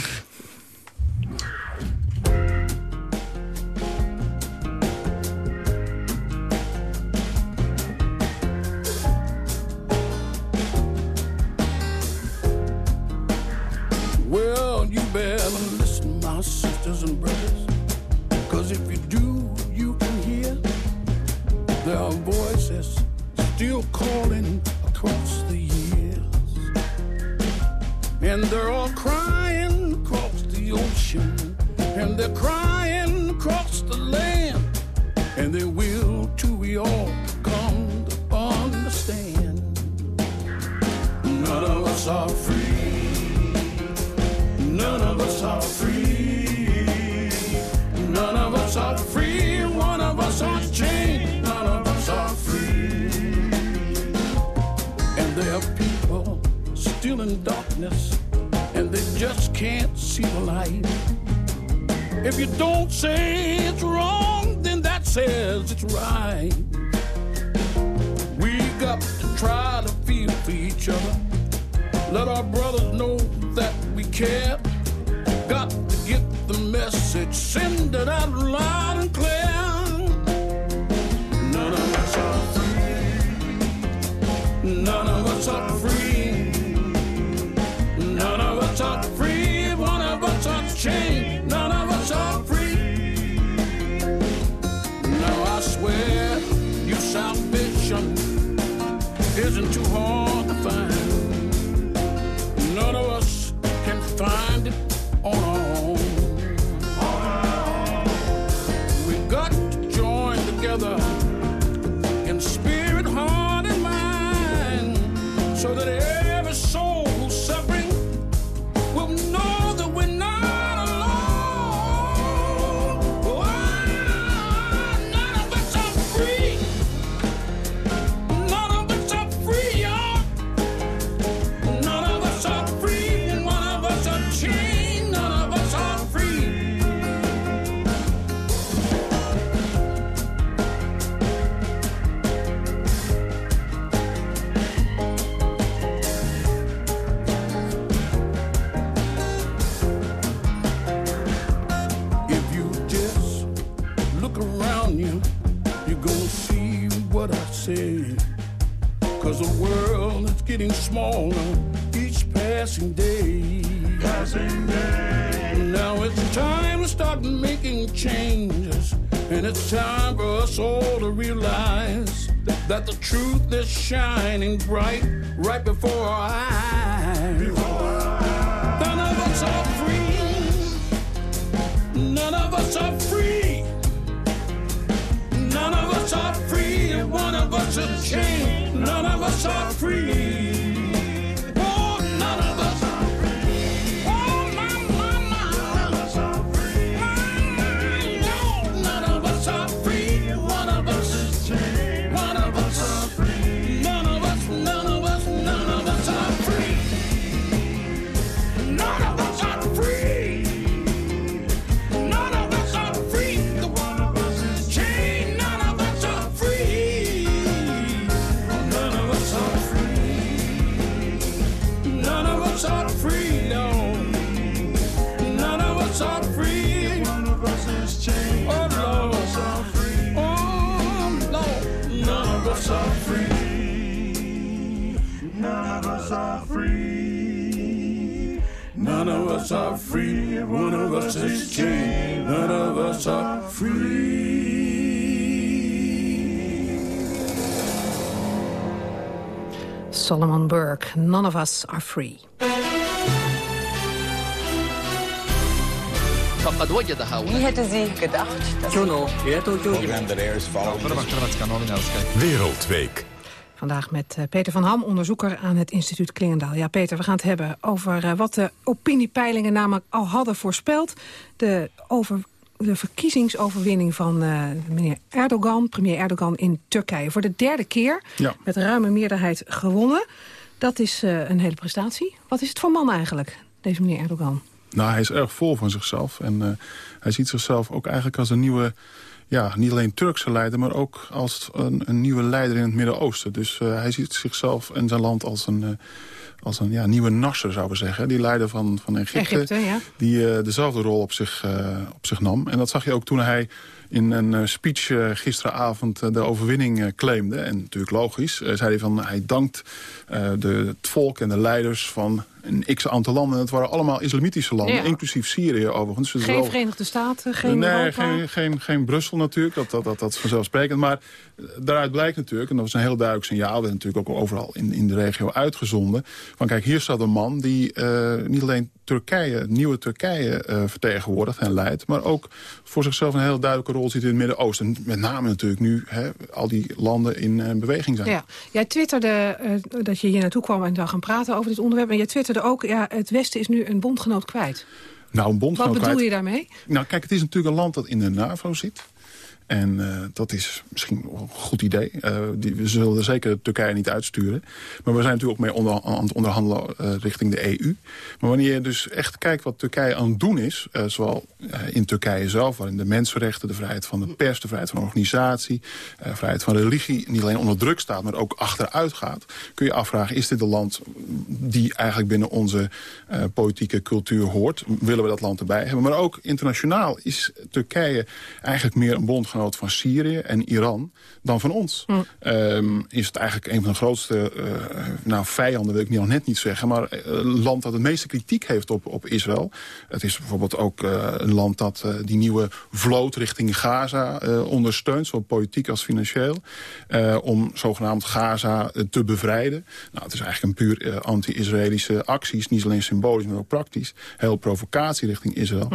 sisters and brothers. Cause if you do, the truth us are free. None of us are free. One of us is chained. None of us are free. Solomon Burke, None of Us Are Free. فقد وجدها Wie hätte sie gedacht? Wereldweek. Vandaag met eh, Peter van Ham, onderzoeker aan het instituut Klingendaal. Ja, Peter, we gaan het hebben over eh, wat de opiniepeilingen namelijk al hadden voorspeld. De, over, de verkiezingsoverwinning van eh, meneer Erdogan, premier Erdogan in Turkije. Voor de derde keer, Ja. met ruime meerderheid gewonnen. Dat is een hele prestatie. Wat is het voor man eigenlijk, deze meneer Erdogan? Nou, hij is erg vol van zichzelf. En hij ziet zichzelf ook eigenlijk als een nieuwe... Ja, niet alleen Turkse leider, maar ook als een, een nieuwe leider in het Midden-Oosten. Dus eh, hij ziet zichzelf en zijn land als een, eh, als een ja, nieuwe Nasser, zouden we zeggen. Die leider van, van Egypte, Egypte, ja. die eh, dezelfde rol op zich, op zich nam. En dat zag je ook toen hij in een speech gisteravond de overwinning claimde. En natuurlijk logisch, zei hij van hij dankt de, het volk en de leiders van een x-aantal landen. En het waren allemaal islamitische landen, Ja. inclusief Syrië overigens. Dus Geen wel- Verenigde Staten, geen nee, Europa. geen, geen, geen Brussel natuurlijk, dat, dat, dat, dat is vanzelfsprekend. Maar eh, daaruit blijkt natuurlijk, en dat was een heel duidelijk signaal... werd natuurlijk ook overal in, in de regio uitgezonden... van kijk, hier staat een man die eh, niet alleen Turkije, nieuwe Turkije eh, vertegenwoordigt en leidt... maar ook voor zichzelf een heel duidelijke rol ziet in het Midden-Oosten. Met name natuurlijk nu hè, al die landen in beweging zijn. Ja, jij twitterde dat je hier naartoe kwam en zou gaan praten over dit onderwerp. En jij twitterde ook, ja, het Westen is nu een bondgenoot kwijt. Nou, een bondgenoot Wat bedoel kwijt- je daarmee? Nou, kijk, het is natuurlijk een land dat in de NAVO zit. En eh, dat is misschien een goed idee. Eh, die, we zullen zeker Turkije niet uitsturen. Maar we zijn natuurlijk ook mee aan het onderhandelen eh, richting de EU. Maar wanneer je dus echt kijkt wat Turkije aan het doen is... zowel in Turkije zelf, waarin de mensenrechten... de vrijheid van de pers, de vrijheid van organisatie... eh, vrijheid van religie niet alleen onder druk staat... maar ook achteruit gaat... kun je afvragen, is dit een land die eigenlijk binnen onze politieke cultuur hoort? Willen we dat land erbij hebben? Maar ook internationaal is Turkije eigenlijk meer een bondgenoot van Syrië en Iran dan van ons. Ehm, is het eigenlijk een van de grootste eh, nou, vijanden, wil ik nog net niet zeggen... maar eh, een land dat het meeste kritiek heeft op, op Israël. Het is bijvoorbeeld ook eh, een land dat die nieuwe vloot richting Gaza ondersteunt... zowel politiek als financieel, om zogenaamd Gaza te bevrijden. Nou, het is eigenlijk een puur anti-Israëlische acties, niet alleen symbolisch, maar ook praktisch. Heel provocatie richting Israël.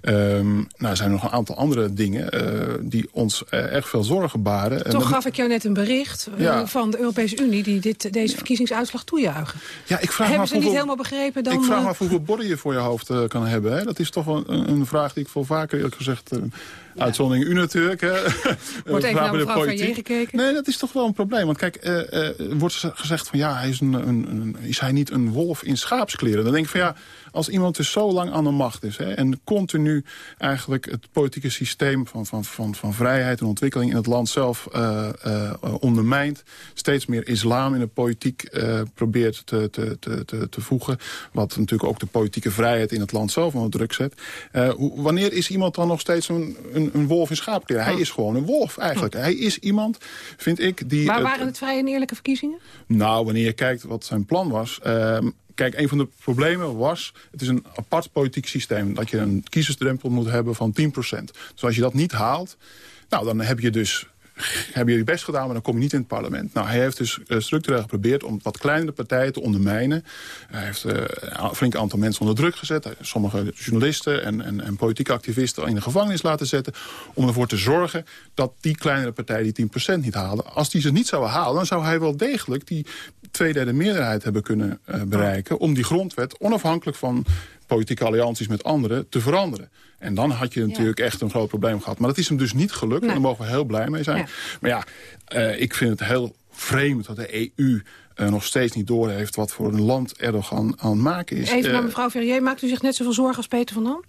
Ehm, nou, er zijn nog een aantal andere dingen eh, die ons eh, echt veel zorgen baren. En Toch gaf ik jou net een bericht eh, Ja. van de Europese Unie... die dit, deze verkiezingsuitslag toejuichen. Ja, ik vraag Hebben ze niet helemaal begrepen dan... ik vraag eh, me af hoeveel borden je voor je hoofd eh, kan hebben. Hè? Dat is toch wel een, een vraag die ik veel vaker eerlijk gezegd... eh, Uitzondering u natuurlijk. Hè? [laughs] Wordt even naar mevrouw gekeken. Nee, dat is toch wel een probleem. Want kijk, eh, eh, er wordt ze- gezegd van ja, hij is, een, een, een- is hij niet een wolf in schaapskleren? Dan denk ik van ja, als iemand dus zo lang aan de macht is... Hè, en continu eigenlijk het politieke systeem van, van, van, van vrijheid en ontwikkeling... in het land zelf eh, eh, ondermijnt. Steeds meer islam in de politiek eh, probeert te, te, te, te, te voegen. Wat natuurlijk ook de politieke vrijheid in het land zelf onder druk zet. Hoe- wanneer is iemand dan nog steeds een, een, een wolf in schaapkleren? Hij is gewoon een wolf eigenlijk. Hij is iemand, vind ik, die... maar waren het vrije en eerlijke verkiezingen? nou, wanneer je kijkt wat zijn plan was... ehm, kijk, een van de problemen was... het is een apart politiek systeem... dat je een kiezersdrempel moet hebben van 10%. Dus als je dat niet haalt... nou, dan heb je dus heb je je best gedaan, maar dan kom je niet in het parlement. Nou, hij heeft dus eh, structureel geprobeerd om wat kleinere partijen te ondermijnen. Hij heeft eh, een flink aantal mensen onder druk gezet. Sommige journalisten en, en, en politieke activisten in de gevangenis laten zetten... om ervoor te zorgen dat die kleinere partijen die 10% niet halen. Als die ze niet zouden halen, dan zou hij wel degelijk... die tweederde meerderheid hebben kunnen eh, bereiken... om die grondwet onafhankelijk van politieke allianties met anderen te veranderen. En dan had je natuurlijk echt een groot probleem gehad. Maar dat is hem dus niet gelukt. En daar mogen we heel blij mee zijn. Maar ja, eh, ik vind het heel vreemd dat de EU eh, nog steeds niet doorheeft... wat voor een land Erdogan aan het maken is. Even naar Eh, mevrouw Verrier. Maakt u zich net zoveel zorgen als Peter van Dam?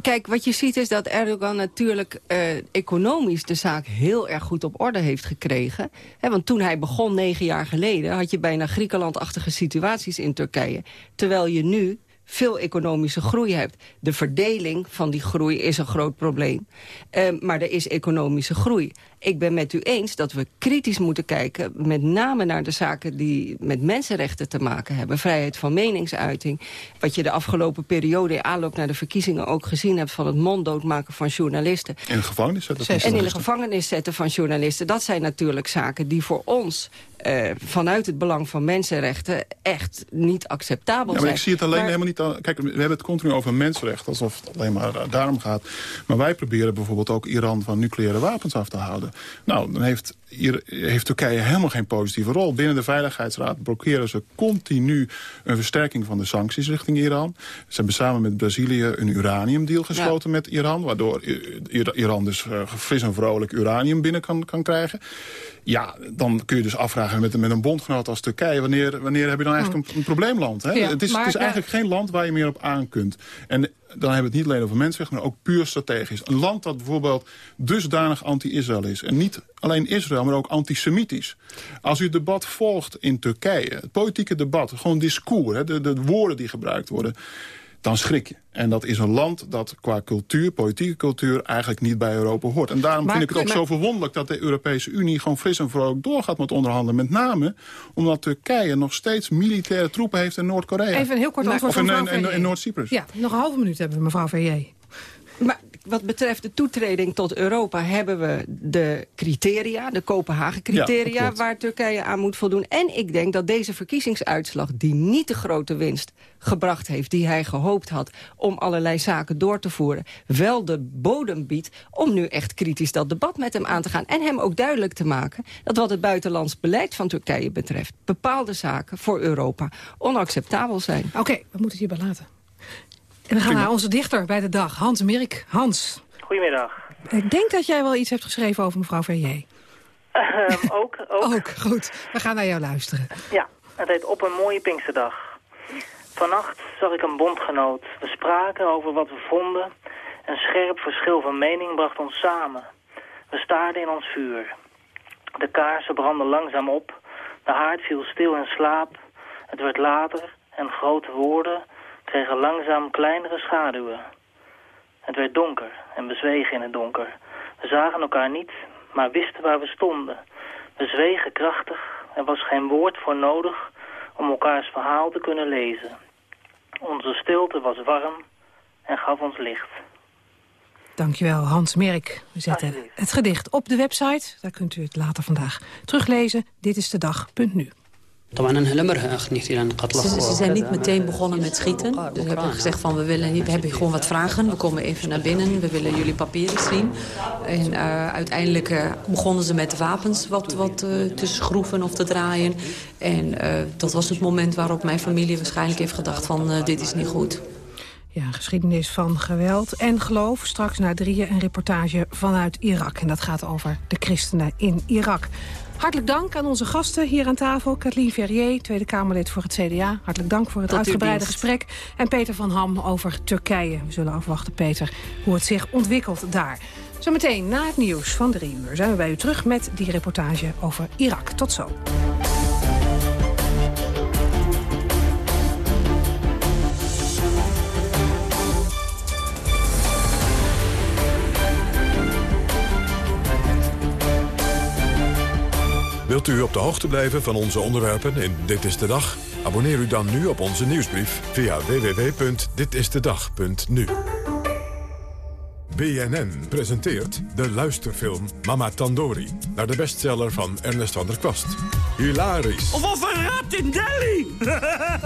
Kijk, wat je ziet is dat Erdogan natuurlijk eh, economisch de zaak heel erg goed op orde heeft gekregen. Hè, want toen hij begon negen jaar geleden had je bijna Griekenland-achtige situaties in Turkije. Terwijl je nu veel economische groei hebt. De verdeling van die groei is een groot probleem. Eh, maar er is economische groei. Ik ben met u eens dat we kritisch moeten kijken... met name naar de zaken die met mensenrechten te maken hebben. Vrijheid van meningsuiting. Wat je de afgelopen periode in aanloop naar de verkiezingen ook gezien hebt... van het monddood maken van journalisten. In de gevangenis zetten van En in de journalisten. gevangenis zetten van journalisten. Dat zijn natuurlijk zaken die voor ons... eh, vanuit het belang van mensenrechten echt niet acceptabel Ja, maar zijn. ik zie het alleen Maar- helemaal niet... aan- Kijk, we hebben het continu over mensenrechten, alsof het alleen maar eh, daarom gaat. Maar wij proberen bijvoorbeeld ook Iran van nucleaire wapens af te houden. Nou, dan heeft, heeft Turkije helemaal geen positieve rol. Binnen de Veiligheidsraad blokkeren ze continu een versterking van de sancties richting Iran. Ze hebben samen met Brazilië een uraniumdeal gesloten met Iran... waardoor Iran dus eh, fris en vrolijk uranium binnen kan, kan krijgen. Ja, dan kun je dus afvragen met, met een bondgenoot als Turkije... wanneer, wanneer heb je dan eigenlijk een, een probleemland? Hè? Ja, het is, maar het is eigenlijk geen land waar je meer op aan kunt. En dan hebben we het niet alleen over mensenrechten, maar ook puur strategisch. Een land dat bijvoorbeeld dusdanig anti-Israël is. En niet alleen Israël, maar ook antisemitisch. Als u het debat volgt in Turkije, het politieke debat, gewoon discours, hè, de, de woorden die gebruikt worden dan schrik je. En dat is een land dat qua cultuur, politieke cultuur... eigenlijk niet bij Europa hoort. En daarom Maar- vind ik het ook maar- zo verwonderlijk... dat de Europese Unie gewoon fris en vrolijk doorgaat met onderhandelen. Met name omdat Turkije nog steeds militaire troepen heeft in Noord-Korea. Even een heel kort antwoord Of in, van in, mevrouw in, in Noord-Cyprus. Ja, nog een halve minuut hebben we, mevrouw Verrier. Maar wat betreft de toetreding tot Europa hebben we de criteria, de Kopenhagen-criteria, waar Turkije aan moet voldoen. En ik denk dat deze verkiezingsuitslag, die niet de grote winst gebracht heeft die hij gehoopt had om allerlei zaken door te voeren, wel de bodem biedt om nu echt kritisch dat debat met hem aan te gaan. En hem ook duidelijk te maken dat wat het buitenlands beleid van Turkije betreft, bepaalde zaken voor Europa onacceptabel zijn. Oké, we moeten het hierbij laten. En we gaan naar onze dichter bij de dag, Hans Mirk. Hans, Goedemiddag. ik denk dat jij wel iets hebt geschreven over mevrouw Verrier. Ehm, ook, [laughs] ook. Ook, goed. We gaan naar jou luisteren. Ja, het heet Op een mooie Pinksterdag. Vannacht zag ik een bondgenoot. We spraken over wat we vonden. Een scherp verschil van mening bracht ons samen. We staarden in ons vuur. De kaarsen brandden langzaam op. De haard viel stil in slaap. Het werd later en grote woorden kregen langzaam kleinere schaduwen. Het werd donker en we zwegen in het donker. We zagen elkaar niet, maar wisten waar we stonden. We zwegen krachtig. Er was geen woord voor nodig om elkaars verhaal te kunnen lezen. Onze stilte was warm en gaf ons licht. Dankjewel, Hans Merk. We zetten het gedicht op de website. Daar kunt u het later vandaag teruglezen. Dit is de dag.nu. Ze, ze zijn niet meteen begonnen met schieten. Dus we hebben gezegd van we, willen, we hebben gewoon wat vragen. We komen even naar binnen. We willen jullie papieren zien. En eh, uiteindelijk eh, begonnen ze met de wapens wat, wat eh, te schroeven of te draaien. En eh, dat was het moment waarop mijn familie waarschijnlijk heeft gedacht van eh, dit is niet goed. Ja, geschiedenis van geweld en geloof. Straks na drieën een reportage vanuit Irak. En dat gaat over de christenen in Irak. Hartelijk dank aan onze gasten hier aan tafel. Kathleen Verrier, Tweede Kamerlid voor het CDA. Hartelijk dank voor het Tot uitgebreide gesprek. En Peter van Ham over Turkije. We zullen afwachten, Peter, hoe het zich ontwikkelt daar. Zometeen na het nieuws van drie uur zijn we bij u terug met die reportage over Irak. Tot zo. Wilt u op de hoogte blijven van onze onderwerpen in Dit is de Dag? Abonneer u dan nu op onze nieuwsbrief via www.ditistedag.nu. BNN presenteert de luisterfilm Mama Tandori... naar de bestseller van Ernest van der Kwast. Hilarisch, Of of een rat in Delhi!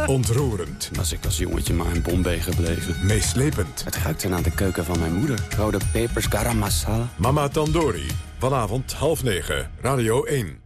[laughs] ontroerend, Was ik als jongetje maar in Bombay gebleven. meeslepend. Het ruikte naar de keuken van mijn moeder. Rode pepers, garam masala. Mama Tandori, vanavond half negen, Radio 1.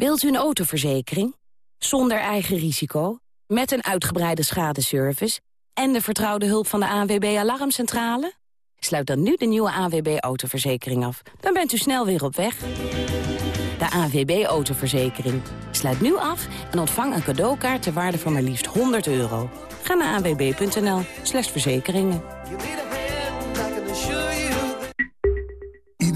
Wilt u een autoverzekering? Zonder eigen risico, met een uitgebreide schadeservice en de vertrouwde hulp van de ANWB Alarmcentrale? Sluit dan nu de nieuwe ANWB Autoverzekering af. Dan bent u snel weer op weg. De ANWB Autoverzekering. Sluit nu af en ontvang een cadeaukaart ter waarde van maar liefst 100 euro. Ga naar anwb.nl slash verzekeringen.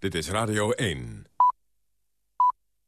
Dit is Radio 1.